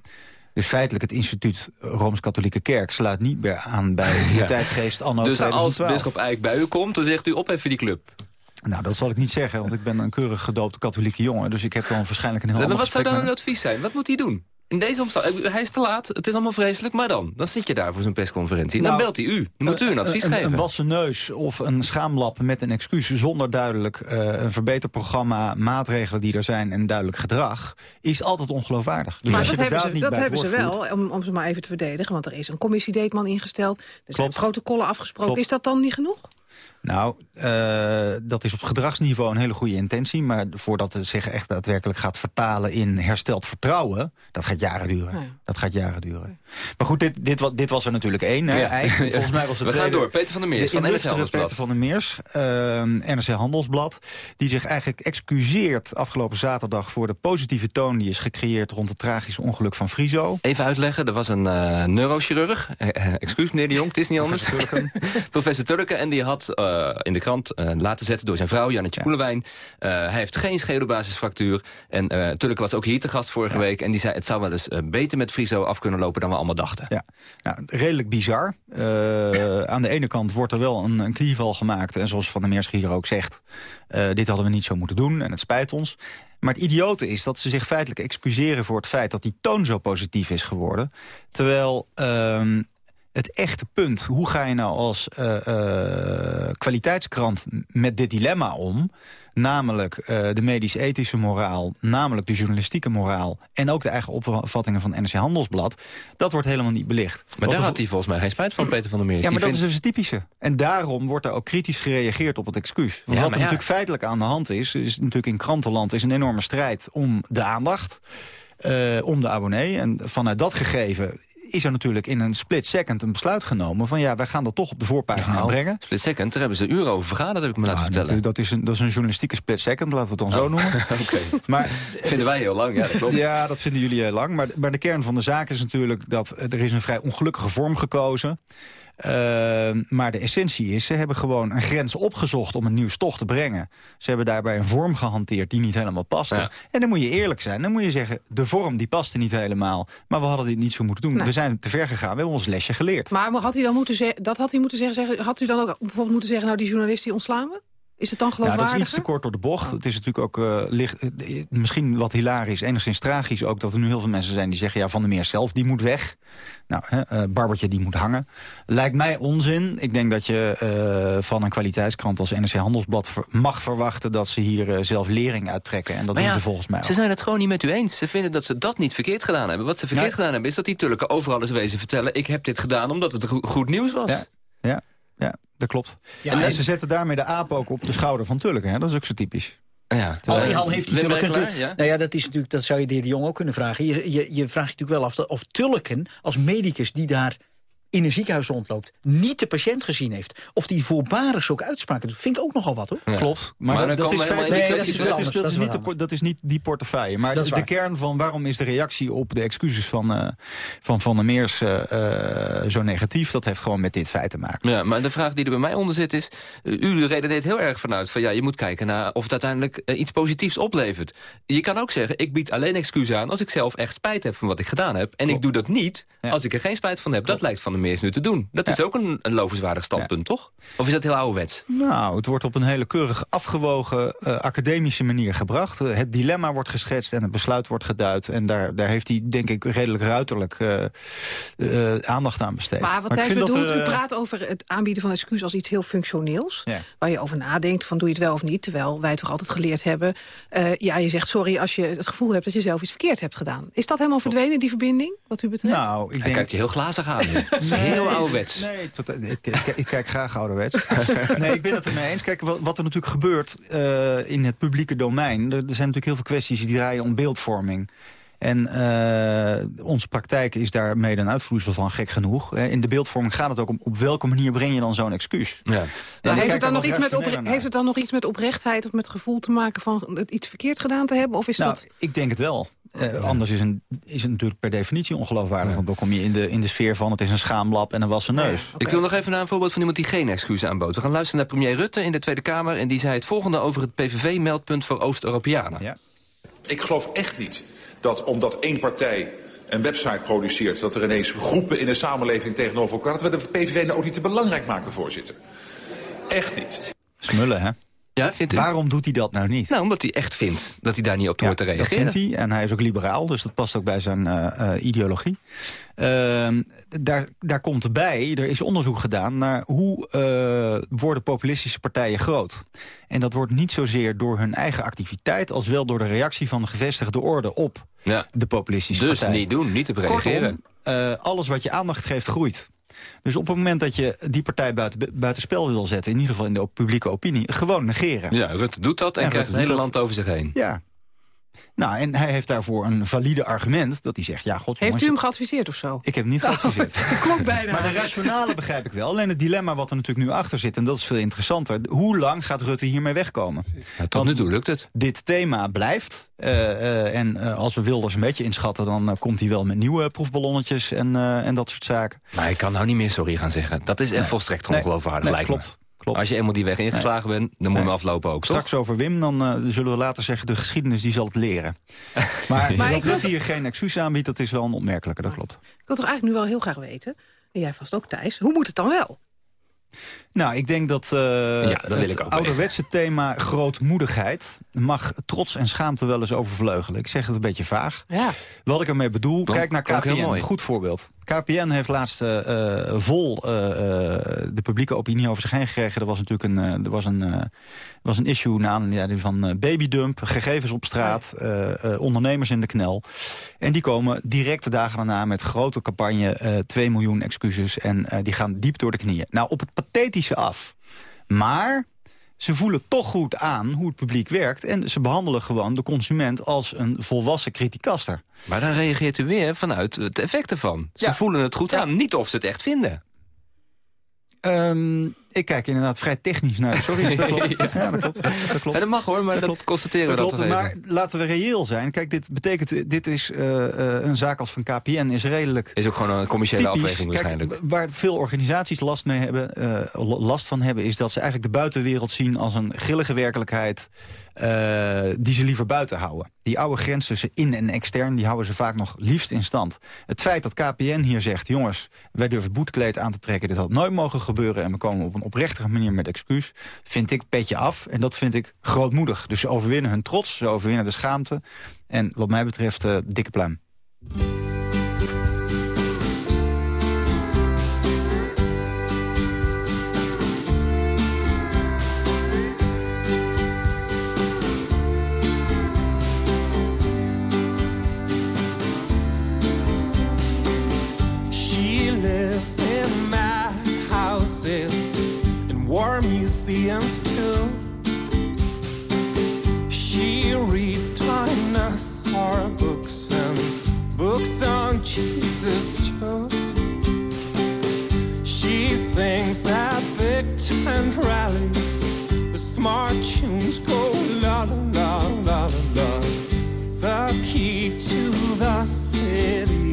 Speaker 7: Dus feitelijk het instituut Rooms-Katholieke Kerk... sluit niet meer aan bij de ja. tijdgeest anno
Speaker 8: Dus
Speaker 7: 2012.
Speaker 8: als bischop Eijk bij u komt, dan zegt u op even die club.
Speaker 7: Nou, dat zal ik niet zeggen, want ik ben een keurig gedoopte katholieke jongen. Dus ik heb dan waarschijnlijk een heel
Speaker 8: Maar
Speaker 7: ander
Speaker 8: wat zou dan
Speaker 7: met...
Speaker 8: een advies zijn? Wat moet hij doen? In deze omstandigheden, hij is te laat, het is allemaal vreselijk, maar dan? Dan zit je daar voor zo'n persconferentie. En dan
Speaker 7: Nou,
Speaker 8: belt hij u. Dan moet u een advies
Speaker 7: een,
Speaker 8: geven.
Speaker 7: Een wassen neus of een schaamlap met een excuus... zonder duidelijk uh, een verbeterprogramma, maatregelen die er zijn... en duidelijk gedrag, is altijd ongeloofwaardig. Dus
Speaker 4: maar
Speaker 7: als
Speaker 4: dat
Speaker 7: je
Speaker 4: hebben ze,
Speaker 7: niet
Speaker 4: dat hebben ze wel, om, om ze maar even te verdedigen. Want er is een commissiedeetman ingesteld. Er zijn
Speaker 7: Klopt.
Speaker 4: protocollen afgesproken.
Speaker 7: Klopt.
Speaker 4: Is dat dan niet genoeg?
Speaker 7: Nou, uh, dat is op gedragsniveau een hele goede intentie. Maar voordat het zich echt daadwerkelijk gaat vertalen in hersteld vertrouwen... dat gaat jaren duren.
Speaker 4: Ja.
Speaker 7: Dat gaat jaren duren. Maar goed, dit, dit, dit was er natuurlijk één.
Speaker 8: Ja.
Speaker 7: Volgens mij was het
Speaker 8: We gaan door. Peter van der Meers
Speaker 7: de
Speaker 8: van NRC Handelsblad.
Speaker 7: Peter van der Meers, uh, NRC Handelsblad... die zich eigenlijk excuseert afgelopen zaterdag... voor de positieve toon die is gecreëerd rond het tragische ongeluk van Friso.
Speaker 8: Even uitleggen, er was een uh, neurochirurg. Uh, uh, excuus meneer de Jong, het is niet anders. Professor Turken. En die had uh, in de krant uh, laten zetten door zijn vrouw, Jannetje ja. Koelewijn. Uh, hij heeft geen schedelbasisfractuur. En Turken was ook hier te gast vorige ja. week. En die zei, het zou wel eens beter met Friso af kunnen lopen dan we allemaal dachten.
Speaker 7: Ja, nou, redelijk bizar. Aan de ene kant wordt er wel een, een knieval gemaakt. En zoals Van der Meers hier ook zegt... Dit hadden we niet zo moeten doen en het spijt ons. Maar het idiote is dat ze zich feitelijk excuseren voor het feit... dat die toon zo positief is geworden. Terwijl... Uh, het echte punt, hoe ga je nou als uh, uh, kwaliteitskrant met dit dilemma om... namelijk uh, de medisch-ethische moraal, namelijk de journalistieke moraal... en ook de eigen opvattingen van NRC Handelsblad... dat wordt helemaal niet belicht.
Speaker 8: Maar daar had hij volgens mij geen spijt van, Peter van der Meers.
Speaker 7: Ja, maar dat
Speaker 8: vindt...
Speaker 7: is dus het typische. En daarom wordt er ook kritisch gereageerd op het excuus. Want
Speaker 8: Ja,
Speaker 7: wat er
Speaker 8: ja.
Speaker 7: natuurlijk feitelijk aan de hand is... is natuurlijk in krantenland is een enorme strijd om de aandacht... Uh, om de abonnee. En vanuit dat gegeven is er natuurlijk in een split second een besluit genomen... van ja, wij gaan dat toch op de voorpagina
Speaker 8: Nou,
Speaker 7: brengen.
Speaker 8: Split second, daar hebben ze uren over vergaderd, heb ik me laten vertellen.
Speaker 7: Dat is, een, dat is een journalistieke split second, laten we het dan zo
Speaker 8: Oh,
Speaker 7: noemen.
Speaker 8: Oké.
Speaker 7: Maar
Speaker 8: Vinden wij heel lang, ja, dat klopt.
Speaker 7: Ja, dat vinden jullie heel lang. Maar, maar de kern van de zaak is natuurlijk dat er is een vrij ongelukkige vorm gekozen. Maar de essentie is, ze hebben gewoon een grens opgezocht om een nieuw stof te brengen. Ze hebben daarbij een vorm gehanteerd die niet helemaal paste.
Speaker 8: Ja.
Speaker 7: En dan moet je eerlijk zijn. Dan moet je zeggen, de vorm die paste niet helemaal. Maar we hadden dit niet zo moeten doen.
Speaker 4: Nee.
Speaker 7: We zijn te ver gegaan, we hebben ons lesje geleerd.
Speaker 4: Maar had hij dan moeten zeggen, dat had hij moeten zeggen, zeggen, had u dan ook bijvoorbeeld moeten zeggen, nou die journalist die ontslaan we? Is het dan
Speaker 7: Ja, dat is iets te kort door de bocht. Het is natuurlijk ook eh, licht, eh, misschien wat hilarisch, enigszins tragisch ook... dat er nu heel veel mensen zijn die zeggen... ja, Van der Meer zelf, die moet weg. Nou, hè, eh, Barbertje, die moet hangen. Lijkt mij onzin. Ik denk dat je eh, van een kwaliteitskrant als NRC Handelsblad... ver- mag verwachten dat ze hier eh, zelf lering uittrekken. En dat
Speaker 8: Maar
Speaker 7: doen
Speaker 8: ja,
Speaker 7: ze volgens mij ook.
Speaker 8: Ze zijn het gewoon niet met u eens. Ze vinden dat ze dat niet verkeerd gedaan hebben. Wat ze verkeerd
Speaker 7: Ja.
Speaker 8: gedaan hebben is dat die Turken overal eens wezen vertellen... ik heb dit gedaan omdat het go- goed nieuws was.
Speaker 7: Ja, ja, ja, dat klopt.
Speaker 11: Ja,
Speaker 7: en
Speaker 11: en-
Speaker 7: ze zetten daarmee de aap ook op de schouder van Tulken. Hè? Dat is ook zo typisch.
Speaker 8: Ja.
Speaker 11: Al die al heeft hij
Speaker 8: Wim
Speaker 11: Tulken... Natuurlijk-
Speaker 8: ja?
Speaker 11: Nou ja, dat, is natuurlijk, dat zou je de heer de Jong ook kunnen vragen. Je, je, je vraagt je natuurlijk wel af dat- of Tulken als medicus die daar in een ziekenhuis rondloopt... niet de patiënt gezien heeft. Of die voorbarig zulke uitspraken doet. Vind ik ook nogal wat, hoor.
Speaker 8: Ja.
Speaker 7: Klopt. Maar,
Speaker 8: Maar
Speaker 7: dat,
Speaker 8: dan
Speaker 7: dat, is nee, dat, is,
Speaker 8: kwesties
Speaker 7: dat, is,
Speaker 11: wat
Speaker 7: dat, is
Speaker 11: anders.
Speaker 7: niet de,
Speaker 11: Dat is
Speaker 7: niet die portefeuille. Maar
Speaker 11: Dat is
Speaker 7: de kern van waarom is de reactie op de excuses van eh, Van, van der Meers eh, eh, zo negatief... dat heeft gewoon met dit feit te maken.
Speaker 8: Ja, maar de vraag die er bij mij onder zit is... uh, u redeneert heel erg vanuit van ja, je moet kijken naar of het uiteindelijk iets positiefs oplevert. Je kan ook zeggen, ik bied alleen excuus aan als ik zelf echt spijt heb van wat ik gedaan heb. En ik doe dat niet
Speaker 7: Ja.
Speaker 8: als ik er geen spijt van heb. Dat lijkt Van der Meers nu te doen. Dat is ook een, een lovenswaardig standpunt, toch? Of is dat heel ouderwets?
Speaker 7: Nou, het wordt op een hele keurig afgewogen eh, academische manier gebracht. Eh, het dilemma wordt geschetst en het besluit wordt geduid. En daar, daar heeft hij, denk ik, redelijk ruiterlijk eh, eh, aandacht aan besteed.
Speaker 4: Maar wat
Speaker 7: ik
Speaker 4: hij
Speaker 7: vind dat,
Speaker 4: bedoelt, u praat over het aanbieden van excuus als iets heel functioneels.
Speaker 7: Ja.
Speaker 4: Waar je over nadenkt van doe je het wel of niet. Terwijl wij toch altijd geleerd hebben. eh, ja, je zegt sorry als je het gevoel hebt dat je zelf iets verkeerd hebt gedaan. Is dat helemaal verdwenen, die verbinding, wat u betreft?
Speaker 7: Nou, ik
Speaker 8: Hij
Speaker 7: denk...
Speaker 8: kijkt je heel glazig aan. is heel ouderwets.
Speaker 7: Nee, tot- ik, ik, ik kijk graag ouderwets. nee, ik ben het ermee eens. Kijk, wat, wat er natuurlijk gebeurt eh, in het publieke domein... Er, er zijn natuurlijk heel veel kwesties die draaien om beeldvorming. En eh, onze praktijk is daar mede een uitvloeisel van, gek genoeg. Eh, in de beeldvorming gaat het ook om op welke manier breng je dan zo'n excuus.
Speaker 8: Ja.
Speaker 4: Heeft, het dan nog iets met
Speaker 7: rationeler
Speaker 4: opre-
Speaker 7: naar.
Speaker 4: heeft het dan nog iets met oprechtheid of met gevoel te maken van het iets verkeerd gedaan te hebben? Of is
Speaker 7: Nou,
Speaker 4: dat...
Speaker 7: ik denk het wel. Eh, anders is, een, is het natuurlijk per definitie ongeloofwaardig. Want dan kom je in de, in de sfeer van het is een schaamlab en een wassen neus.
Speaker 8: Ik wil nog even naar een voorbeeld van iemand die geen excuus aanbood. We gaan luisteren naar premier Rutte in de Tweede Kamer... en die zei het volgende over het PVV-meldpunt voor Oost-Europeanen.
Speaker 7: Ja.
Speaker 16: Ik geloof echt niet dat omdat één partij een website produceert... dat er ineens groepen in de samenleving tegenover elkaar... dat we de PVV nou ook niet te belangrijk maken, voorzitter. Echt niet.
Speaker 7: Smullen, hè?
Speaker 8: Ja, vindt u?
Speaker 7: Waarom doet hij dat nou niet?
Speaker 8: Nou, omdat hij echt vindt dat hij daar niet op hoort te
Speaker 7: dat
Speaker 8: reageren.
Speaker 7: vindt hij. En hij is ook liberaal, dus dat past ook bij zijn eh, eh, ideologie. Ehm, daar, daar komt erbij, er is onderzoek gedaan... naar hoe eh, worden populistische partijen groot. En dat wordt niet zozeer door hun eigen activiteit... als wel door de reactie van de gevestigde orde op
Speaker 8: Ja.
Speaker 7: de populistische
Speaker 8: Dus
Speaker 7: partij.
Speaker 8: niet doen, niet op reageren.
Speaker 7: Kortom, alles wat je aandacht geeft, groeit. Dus op het moment dat je die partij buiten, buitenspel wil zetten... in ieder geval in de publieke opinie, gewoon negeren.
Speaker 8: Ja, Rutte doet dat en,
Speaker 7: En
Speaker 8: krijgt het hele land over zich heen.
Speaker 7: Ja. Nou, en hij heeft daarvoor een valide argument. Dat hij zegt, ja, god
Speaker 4: Heeft
Speaker 7: jongens,
Speaker 4: u hem geadviseerd of zo?
Speaker 7: ik heb hem niet geadviseerd.
Speaker 4: Klopt bijna.
Speaker 7: Maar de rationale begrijp ik wel. Alleen het dilemma wat er natuurlijk nu achter zit... en dat is veel interessanter. Hoe lang gaat Rutte hiermee wegkomen?
Speaker 8: Ja, tot nu toe lukt het.
Speaker 7: Dit thema blijft. eh, eh, en eh, als we Wilders een beetje inschatten... dan komt hij wel met nieuwe proefballonnetjes en, eh, en dat soort zaken.
Speaker 8: Maar ik kan nou niet meer sorry gaan zeggen. Dat is echt volstrekt
Speaker 7: Nee.
Speaker 8: ongeloofwaardig,
Speaker 7: Nee,
Speaker 8: lijkt
Speaker 7: klopt. Klopt.
Speaker 8: Als je eenmaal die weg ingeslagen bent, dan moet je hem aflopen ook, toch?
Speaker 7: Straks over Wim, dan eh, zullen we later zeggen... de geschiedenis die zal het leren. Maar,
Speaker 4: Maar
Speaker 7: dat
Speaker 4: ik wil-
Speaker 7: hier geen excuus aanbiedt... dat is wel een opmerkelijke, dat klopt.
Speaker 4: Ik wil toch eigenlijk nu wel heel graag weten, en jij vast ook Thijs, hoe moet het dan wel?
Speaker 7: Nou, ik denk dat, eh
Speaker 8: Ja, dat wil
Speaker 7: het
Speaker 8: ik ook
Speaker 7: ouderwetse thema grootmoedigheid... mag trots en schaamte wel eens overvleugelen. Ik zeg het een beetje vaag.
Speaker 4: Ja.
Speaker 7: Wat ik ermee bedoel,
Speaker 8: Klonk-
Speaker 7: kijk naar KPN,
Speaker 8: mooi.
Speaker 7: goed voorbeeld. KPN heeft laatst eh, eh, vol eh, de publieke opinie over zich heen gekregen. Er was natuurlijk een, er was een, was een issue na aanleiding van babydump, gegevens op straat, ondernemers in de knel. En die komen direct de dagen daarna met grote campagne, eh 2 miljoen excuses. En die gaan diep door de knieën. Nou, op het pathetische af. Maar ze voelen toch goed aan hoe het publiek werkt... en ze behandelen gewoon de consument als een volwassen criticaster.
Speaker 8: Maar dan reageert u weer vanuit het effect ervan. Ze voelen het goed aan, niet of ze het echt vinden.
Speaker 7: Um, ik kijk inderdaad vrij technisch naar. Sorry, dat klopt.
Speaker 8: Ja, dat klopt. Dat, klopt. dat mag hoor, maar dat, dat constateren we dat,
Speaker 7: klopt, Maar laten we reëel zijn. Kijk, dit betekent, dit is uh, uh, een zaak als van KPN is redelijk...
Speaker 8: Is ook gewoon een commerciële typisch. afweging waarschijnlijk.
Speaker 7: Kijk, waar veel organisaties last, mee hebben, uh, last van hebben... is dat ze eigenlijk de buitenwereld zien als een grillige werkelijkheid... Uh, die ze liever buiten houden. Die oude grens tussen in en extern, die houden ze vaak nog liefst in stand. Het feit dat KPN hier zegt, jongens, wij durven het boetkleed aan te trekken... dit had nooit mogen gebeuren en we komen op een oprechtige manier met excuus... vind ik petje af en dat vind ik grootmoedig. Dus ze overwinnen hun trots, ze overwinnen de schaamte. En wat mij betreft, uh, dikke pluim.
Speaker 17: On Jesus too. She sings at big tent rallies. The smart tunes go la la la la la la. The key to the city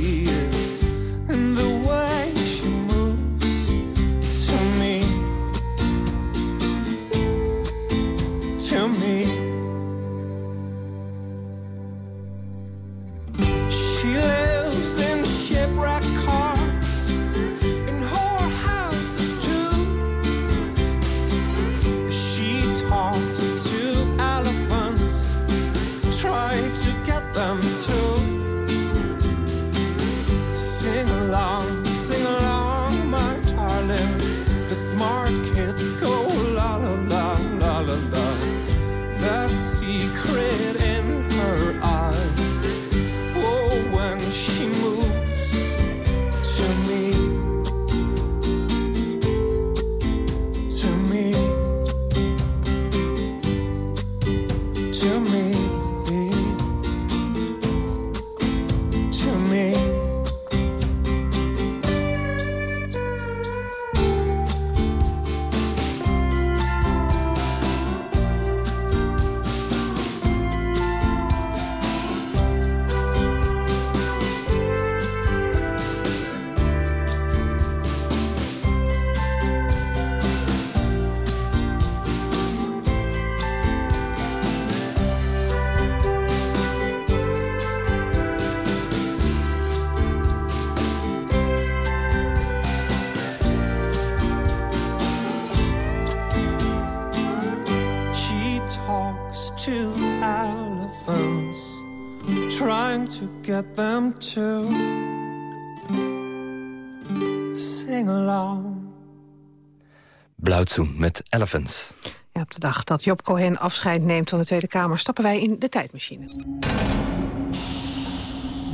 Speaker 8: Met Elephants.
Speaker 4: Ja, op de dag dat Job Cohen afscheid neemt van de Tweede Kamer... stappen wij in de tijdmachine.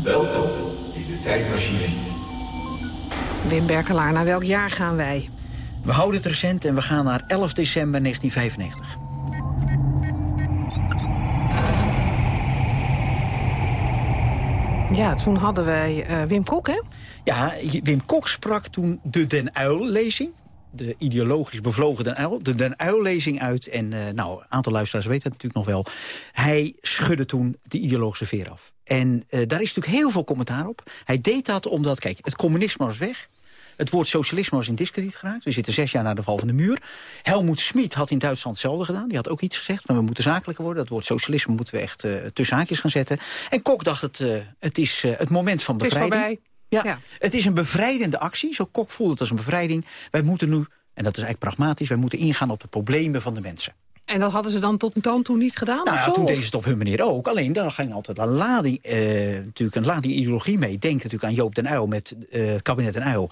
Speaker 18: Welkom in de tijdmachine.
Speaker 4: Wim Berkelaar, naar welk jaar gaan wij?
Speaker 11: We houden het recent en we gaan naar 11 december 1995.
Speaker 4: Ja, toen hadden wij uh, Wim Kok, hè?
Speaker 11: Ja, Wim Kok sprak toen de Den Uil-lezing. De ideologisch bevlogen Den Uil. De Den Uil-lezing uit. En uh, nou, een aantal luisteraars weten het natuurlijk nog wel. Hij schudde toen de ideologische veer af. En uh, daar is natuurlijk heel veel commentaar op. Hij deed dat omdat, kijk, het communisme was weg. Het woord socialisme was in discrediet geraakt. We zitten zes jaar na de val van de muur. Helmoet Schmid had in Duitsland hetzelfde gedaan. Die had ook iets gezegd, maar we moeten zakelijker worden. Dat woord socialisme moeten we echt uh, tussen haakjes gaan zetten. En Kok dacht, het, uh, het is uh, het moment van bevrijding.
Speaker 4: Het is voorbij.
Speaker 11: Ja, ja, het is een bevrijdende actie. Zo Kok voelde het als een bevrijding. Wij moeten nu, en dat is eigenlijk pragmatisch... wij moeten ingaan op de problemen van de mensen.
Speaker 4: En dat hadden ze dan tot dan toe niet gedaan?
Speaker 11: Nou ja,
Speaker 4: zo,
Speaker 11: toen
Speaker 4: of?
Speaker 11: deden ze het op hun manier ook. Alleen daar ging altijd een lading, natuurlijk een lading ideologie mee. Denk natuurlijk aan Joop den Uyl met kabinet den Uyl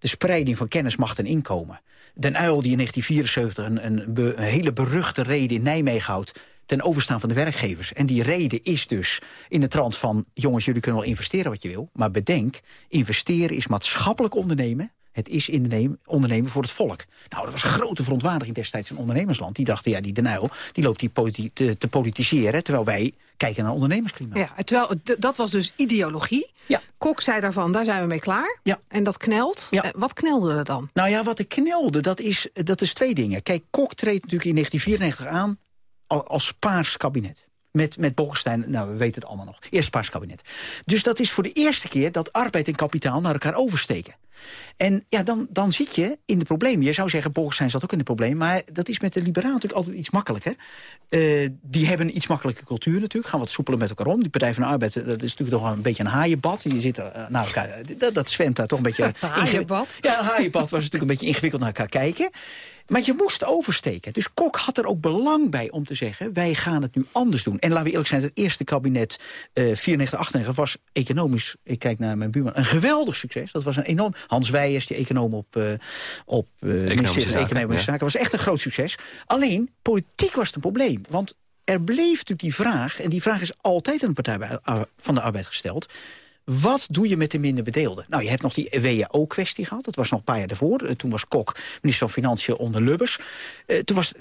Speaker 11: de spreiding van kennis, macht en inkomen. Den Uyl die in 1974 een, een, be, een hele beruchte reden in Nijmegen houdt... ten overstaan van de werkgevers. En die reden is dus in de trant van... jongens, jullie kunnen wel investeren wat je wil, maar bedenk... investeren is maatschappelijk ondernemen Het is ondernemen, ondernemen voor het volk. Nou, dat was een grote verontwaardiging destijds in ondernemersland. Die dachten, ja, die Den Uyl, die loopt die politi te, te politiseren... terwijl wij kijken naar ondernemersklimaat.
Speaker 4: Ja, terwijl, dat was dus ideologie.
Speaker 11: Ja.
Speaker 4: Kok zei daarvan, daar zijn we mee klaar.
Speaker 11: Ja.
Speaker 4: En dat knelt.
Speaker 11: Ja.
Speaker 4: Eh, wat knelde er dan?
Speaker 11: Nou ja, wat ik knelde, dat is, dat is twee dingen. Kijk, Kok treedt natuurlijk in 1994 aan als paars kabinet. Met, met Bolkestein, nou, we weten het allemaal nog. Eerst paars kabinet. Dus dat is voor de eerste keer dat arbeid en kapitaal naar elkaar oversteken. En ja, dan, dan zit je in de problemen. Je zou zeggen, Bolkestein zat ook in de problemen. Maar dat is met de liberalen natuurlijk altijd iets makkelijker. Eh, die hebben een iets makkelijke cultuur natuurlijk. Gaan wat soepeler met elkaar om. Die Partij van de Arbeid, eh, dat is natuurlijk toch wel een beetje een haaienbad. Je zit er eh, naar elkaar, dat, dat zwemt daar toch een beetje...
Speaker 4: Haaienbad?
Speaker 11: Ja, een haaienbad was natuurlijk een beetje ingewikkeld naar elkaar kijken. Maar je moest oversteken. Dus Kok had er ook belang bij om te zeggen... wij gaan het nu anders doen. En laten we eerlijk zijn, het eerste kabinet eh 94, 98 was economisch... ik kijk naar mijn buurman, een geweldig succes. Dat was een enorm... Hans Weijers, die econoom op, eh op eh ministerie van Economische. Zaken... was echt een groot succes. Alleen, politiek was het een probleem. Want er bleef natuurlijk die vraag... en die vraag is altijd aan de Partij van de Arbeid gesteld... Wat doe je met de minder bedeelden? Nou, je hebt nog die WAO-kwestie gehad. Dat was nog een paar jaar daarvoor. Eh, Toen was Kok minister van Financiën onder Lubbers. Eh, toen was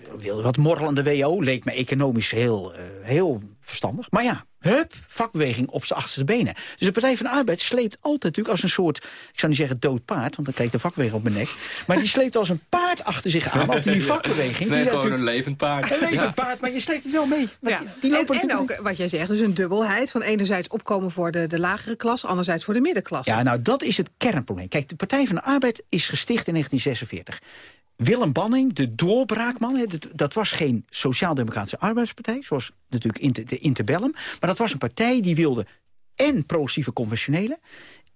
Speaker 11: wat morrelende WAO. Leek me economisch heel, eh, heel verstandig. Maar ja, hup, vakbeweging op zijn achterste benen. Dus de Partij van de Arbeid sleept altijd natuurlijk als een soort... ik zou niet zeggen dood paard, want dan kijkt de vakbeweging op mijn nek. Maar die sleept als een paard achter zich aan. Altijd die vakbeweging.
Speaker 8: Nee,
Speaker 11: die
Speaker 8: gewoon
Speaker 11: natuurlijk-
Speaker 8: een levend paard.
Speaker 11: een levend
Speaker 8: Ja.
Speaker 11: paard, maar je sleept het wel mee. Want
Speaker 4: Ja.
Speaker 11: die- die lopen
Speaker 4: en, en
Speaker 11: natuurlijk-
Speaker 4: ook, wat jij zegt, dus een dubbelheid. Van enerzijds opkomen voor de, de lagere klas, anderzijds voor de middenklasse.
Speaker 11: Ja, nou dat is het kernprobleem. Kijk, de Partij van de Arbeid is gesticht in 1946. Willem Banning, de doorbraakman, dat, was geen sociaal-democratische arbeiderspartij... zoals natuurlijk de Interbellum, maar dat was een partij die wilde en progressieve conventionele...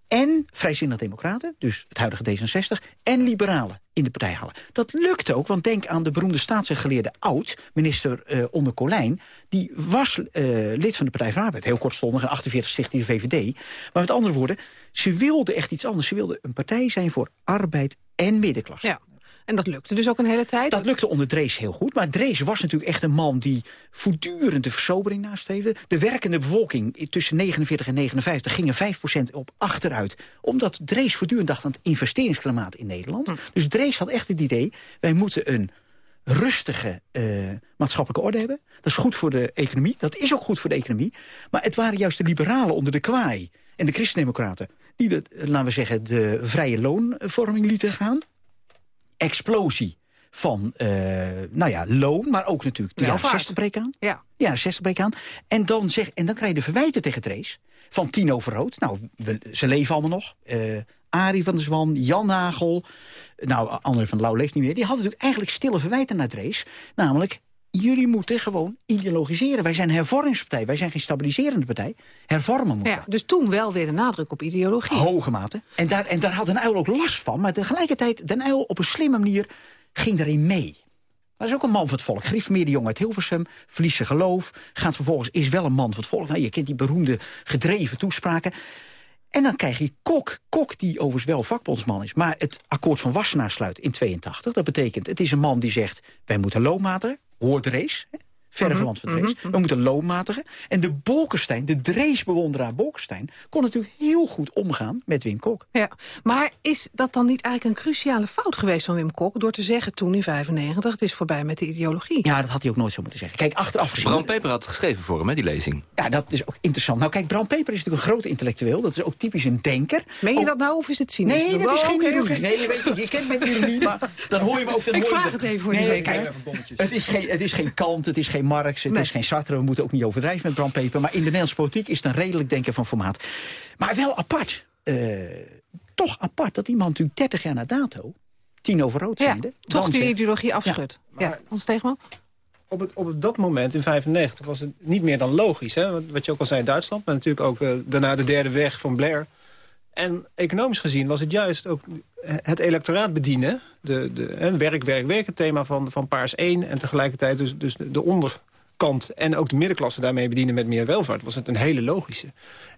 Speaker 11: en vrijzinnig democraten, dus het huidige D66... en liberalen in de partij halen. Dat lukte ook, want denk aan de beroemde staatsgeleerde Oud... minister eh, onder Colijn, die was eh, lid van de Partij van Arbeid. Heel kortstondig, in 48 stichtte hij de VVD. Maar met andere woorden, ze wilde echt iets anders. Ze wilde een partij zijn voor arbeid en middenklasse.
Speaker 4: Ja. En dat lukte dus ook een hele tijd.
Speaker 11: Dat lukte onder Drees heel goed. Maar Drees was natuurlijk echt een man die voortdurend de versobering nastreefde. De werkende bevolking tussen 49 en 59 gingen 5% op achteruit. Omdat Drees voortdurend dacht aan het investeringsklimaat in Nederland. Dus Drees had echt het idee, wij moeten een rustige eh, maatschappelijke orde hebben. Dat is goed voor de economie. Dat is ook goed voor de economie. Maar het waren juist de liberalen onder de kwaai en de christendemocraten... die, de, laten we zeggen, de vrije loonvorming lieten gaan explosie van, eh, nou ja, loon, maar ook natuurlijk de jaren
Speaker 4: Welvaart.
Speaker 11: 60 breek aan.
Speaker 4: Ja.
Speaker 11: Ja, 60 breek aan. En dan, zeg, en dan krijg je de verwijten tegen Drees van Tino Verrood. Nou, we- ze leven allemaal nog. Eh Arie van der Zwan, Jan Nagel. Nou, André van Lauw leeft niet meer. Die hadden natuurlijk eigenlijk stille verwijten naar Drees. Namelijk, jullie moeten gewoon ideologiseren. Wij zijn een hervormingspartij. Wij zijn geen stabiliserende partij. Hervormen moeten.
Speaker 4: Ja, dus toen wel weer de nadruk op ideologie.
Speaker 11: Hoge mate. En daar, en daar had Den Uyl ook last van. Maar tegelijkertijd, Den Uyl op een slimme manier ging erin mee. Dat is ook een man van het volk. Gereformeerde jongen uit Hilversum, verliest zijn geloof... gaat vervolgens, is wel een man van het volk. Nou, je kent die beroemde gedreven toespraken. En dan krijg je Kok. Kok die overigens wel vakbondsman is... maar het akkoord van Wassenaar sluit in 82. Dat betekent, het is een man die zegt... wij moeten loonmatigen, hoort Drees... Verre
Speaker 4: Mhm,
Speaker 11: verwant van Drees. We moeten loonmatigen. En de Bolkestein, de Drees-bewonderaar Bolkestein... kon natuurlijk heel goed omgaan met Wim Kok.
Speaker 4: Ja, maar is dat dan niet eigenlijk een cruciale fout geweest van Wim Kok... door te zeggen toen in 95, het is voorbij met de ideologie?
Speaker 11: Ja, dat had hij ook nooit zo moeten zeggen. Kijk, achteraf gezien...
Speaker 8: Bram Peper had het geschreven voor hem, hè, die lezing.
Speaker 11: Ja, dat is ook interessant. Nou, kijk, Bram Peper is natuurlijk een grote intellectueel. Dat is ook typisch een denker.
Speaker 4: Meen je dat nou of is het cynisch?
Speaker 11: Nee, dat is geen ironie. Nee, je, weet, je kent mijn ironie, maar dan hoor je me ook... Dan
Speaker 4: Ik
Speaker 11: hoor
Speaker 4: vraag het even voor
Speaker 11: Nee,
Speaker 4: zekerheid.
Speaker 11: kijk, Het is, geen, het is geen Kant, het is geen Marx, het
Speaker 4: Nee.
Speaker 11: is geen Sartre. We moeten ook niet overdrijven met Bram Peper. Maar in de Nederlandse politiek is het een redelijk denker van formaat. Maar wel apart. eh, toch apart dat iemand natuurlijk 30 jaar na dato... tien over rood
Speaker 4: Ja, toch die
Speaker 11: zegt-
Speaker 4: ideologie afschudt. Ja, Hans Steegman?
Speaker 10: Op, het, op dat moment, in 95, was het niet meer dan logisch. Hè? Wat- Wat je ook al zei in Duitsland, maar natuurlijk ook eh, daarna de derde weg van Blair. En economisch gezien was het juist ook het electoraat bedienen. De, de, werk, werk, werk, het thema van, van Paars 1. En tegelijkertijd dus, dus de onderkant en ook de middenklasse daarmee bedienen met meer welvaart. Was het een hele logische.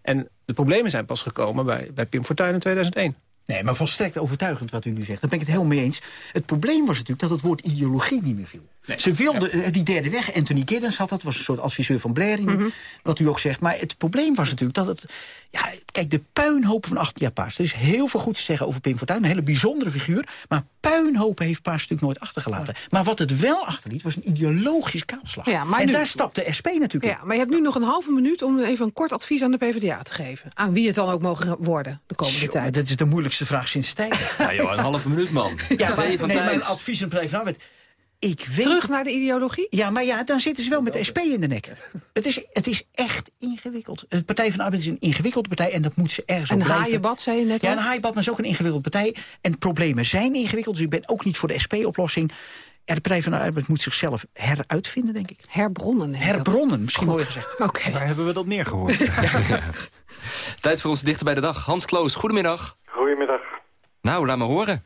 Speaker 10: En de problemen zijn pas gekomen bij, bij Pim Fortuyn in 2001.
Speaker 11: Nee, maar volstrekt overtuigend wat u nu zegt. Daar ben ik het helemaal mee eens. Het probleem was natuurlijk dat het woord ideologie niet meer viel. Ze wilden eh, die derde weg. Anthony Giddens had dat, was een soort adviseur van Blair.
Speaker 4: Mhm.
Speaker 11: Wat u ook zegt. Maar het probleem was natuurlijk dat het... Ja, kijk, de puinhopen van achter... Ja, Paas, er is heel veel goed te zeggen over Pim Fortuyn. Een hele bijzondere figuur. Maar puinhopen heeft Paas natuurlijk nooit achtergelaten. Maar wat het wel achterliet, was een ideologisch kaalslag.
Speaker 4: Ja, maar
Speaker 11: en
Speaker 4: nu-
Speaker 11: daar stapt de SP natuurlijk in.
Speaker 4: Ja, maar je hebt nu nog een halve minuut om even een kort advies aan de PvdA te geven. Aan wie het dan ook mogen worden de komende tijd.
Speaker 11: Dat is de moeilijkste vraag sinds tijden.
Speaker 8: Ja, joh, een halve minuut, man.
Speaker 11: Ja,
Speaker 8: Zee
Speaker 11: maar,
Speaker 8: van
Speaker 11: nee,
Speaker 8: tijd.
Speaker 11: mijn advies aan de Arbeid. Ik weet...
Speaker 4: Terug naar de ideologie?
Speaker 11: Ja, maar ja, dan zitten ze wel met de SP in de nek. Het is, het is echt ingewikkeld. De Partij van de Arbeid is een ingewikkelde partij... en dat moet ze ergens
Speaker 4: En
Speaker 11: op blijven.
Speaker 4: haaienbad, zei je net
Speaker 11: Ja, een haaienbad is ook een ingewikkelde partij. En problemen zijn ingewikkeld, dus ik ben ook niet voor de SP-oplossing. Ja, de Partij van de Arbeid moet zichzelf heruitvinden, denk ik.
Speaker 4: Herbronnen.
Speaker 11: Herbronnen, misschien mooier gezegd.
Speaker 4: Oké.
Speaker 7: Waar hebben we dat meer gehoord?
Speaker 8: Tijd voor ons dichter bij de dag. Hans Kloos, goedemiddag.
Speaker 19: Goedemiddag.
Speaker 8: Nou, laat me horen.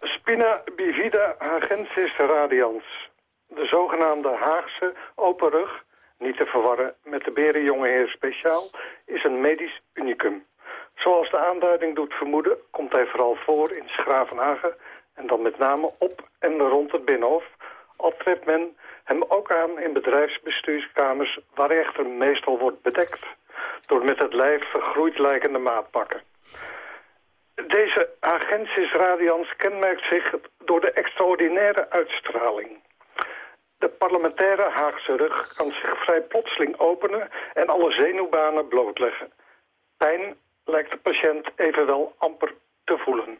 Speaker 19: Spina bivida hagensis radians. De zogenaamde Haagse open rug, niet te verwarren met de berenjongeheer speciaal, is een medisch unicum. Zoals de aanduiding doet vermoeden, komt hij vooral voor in Schravenhagen en dan met name op en rond het Binnenhof. Al treft men hem ook aan in bedrijfsbestuurskamers waar hij echter meestal wordt bedekt door met het lijf vergroeid lijkende maatpakken. Deze Agensis Radians kenmerkt zich door de extraordinaire uitstraling. De parlementaire Haagse rug kan zich vrij plotseling openen en alle zenuwbanen blootleggen. Pijn lijkt de patiënt evenwel amper te voelen.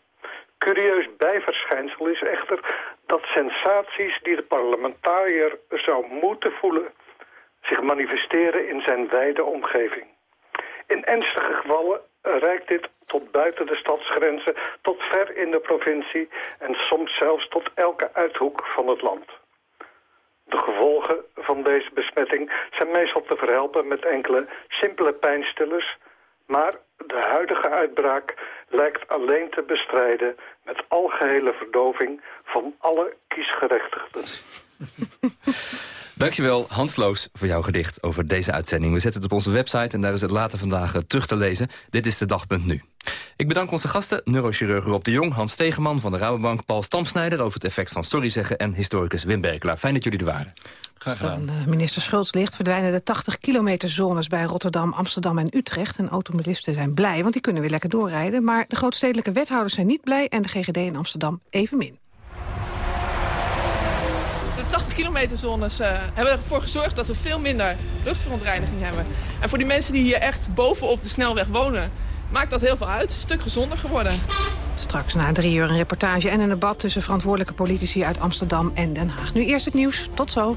Speaker 19: Curieus bijverschijnsel is echter dat sensaties die de parlementariër zou moeten voelen... zich manifesteren in zijn wijde omgeving. In ernstige gevallen reikt dit tot buiten de stadsgrenzen, tot ver in de provincie en soms zelfs tot elke uithoek van het land. De gevolgen van deze besmetting zijn meestal te verhelpen met enkele simpele pijnstillers, maar de huidige uitbraak lijkt alleen te bestrijden met algehele verdoving van alle kiesgerechtigden.
Speaker 8: Dankjewel, Hans Loos, voor jouw gedicht over deze uitzending. We zetten het op onze website en daar is het later vandaag eh, terug te lezen. Dit is de dag.nu. Ik bedank onze gasten, neurochirurg Rob de Jong... Hans Tegeman van de Rabobank, Paul Stamsnijder... over het effect van sorry zeggen en historicus Wim Berkelaar. Fijn dat jullie er waren.
Speaker 7: Graag
Speaker 4: dan, eh, minister Schultz ligt, verdwijnen de 80 kilometer zones bij Rotterdam, Amsterdam en Utrecht. En automobilisten zijn blij, want die kunnen weer lekker doorrijden. Maar de grootstedelijke wethouders zijn niet blij en de GGD in Amsterdam evenmin.
Speaker 20: De 80 kilometer zones eh, hebben ervoor gezorgd dat we veel minder luchtverontreiniging hebben. En voor die mensen die hier echt bovenop de snelweg wonen, maakt dat heel veel uit. Een stuk gezonder geworden.
Speaker 4: Straks na drie uur een reportage en een debat tussen verantwoordelijke politici uit Amsterdam en Den Haag. Nu eerst het nieuws. Tot zo.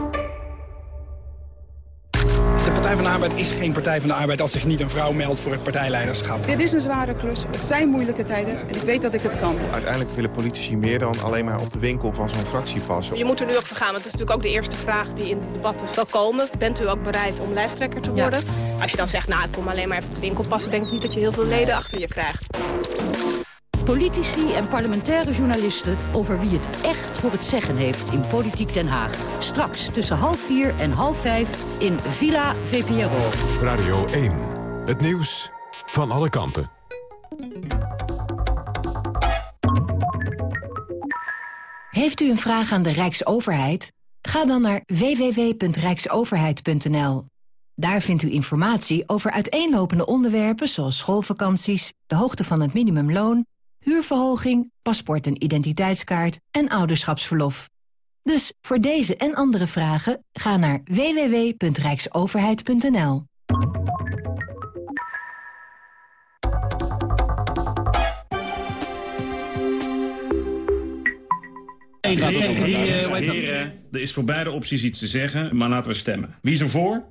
Speaker 21: De Partij van de Arbeid is geen Partij van de Arbeid als zich niet een vrouw meldt voor het partijleiderschap.
Speaker 22: Dit is een zware klus. Het zijn moeilijke tijden en ik weet dat ik het kan.
Speaker 23: Uiteindelijk willen politici meer dan alleen maar op de winkel van zo'n fractie passen.
Speaker 24: Je moet er nu ook voor gaan, want het is natuurlijk ook de eerste vraag die in het debat zal komen. Bent u ook bereid om lijsttrekker te worden? Als je dan zegt, nou, ik kom alleen maar even op de winkel passen... denk ik niet dat je heel veel leden achter je krijgt.
Speaker 25: Politici en parlementaire journalisten over wie het echt voor het zeggen heeft in Politiek Den Haag. Straks tussen half vier en half vijf in Villa VPRO.
Speaker 1: Radio 1. Het nieuws van alle kanten.
Speaker 26: Heeft u een vraag aan de Rijksoverheid? Ga dan naar www.rijksoverheid.nl. Daar vindt u informatie over uiteenlopende onderwerpen zoals schoolvakanties, de hoogte van het minimumloon, huurverhoging, paspoort en identiteitskaart en ouderschapsverlof. Dus voor deze en andere vragen ga naar www.rijksoverheid.nl.
Speaker 27: Heren, er is voor beide opties iets te zeggen, maar laten we stemmen. Wie is er voor?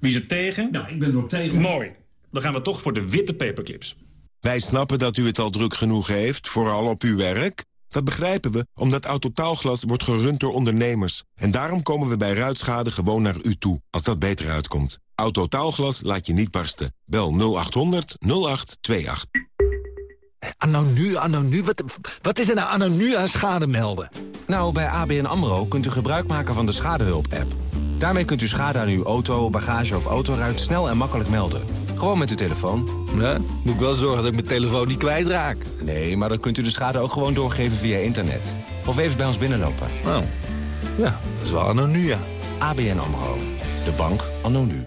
Speaker 27: Wie is er tegen? Nou, ik ben er ook tegen. Mooi. Dan gaan we toch voor de witte paperclips.
Speaker 28: Wij snappen dat u het al druk genoeg heeft, vooral op uw werk. Dat begrijpen we, omdat Autotaalglas wordt gerund door ondernemers. En daarom komen we bij ruitschade gewoon naar u toe, als dat beter uitkomt. Autotaalglas laat je niet barsten. Bel 0800 0828.
Speaker 29: Anno nu, anno nu, wat, wat is er nou anno nu aan schade melden?
Speaker 30: Nou, bij ABN AMRO kunt u gebruik maken van de Schadehulp-app. Daarmee kunt u schade aan uw auto, bagage of autoruit snel en makkelijk melden. Gewoon met uw telefoon.
Speaker 29: Ja, moet ik wel zorgen dat ik mijn telefoon niet kwijtraak.
Speaker 30: Nee, maar dan kunt u de schade ook gewoon doorgeven via internet. Of even bij ons binnenlopen.
Speaker 29: Oh, ja, dat is wel anno nu, ja.
Speaker 30: ABN AMRO. De bank anno nu.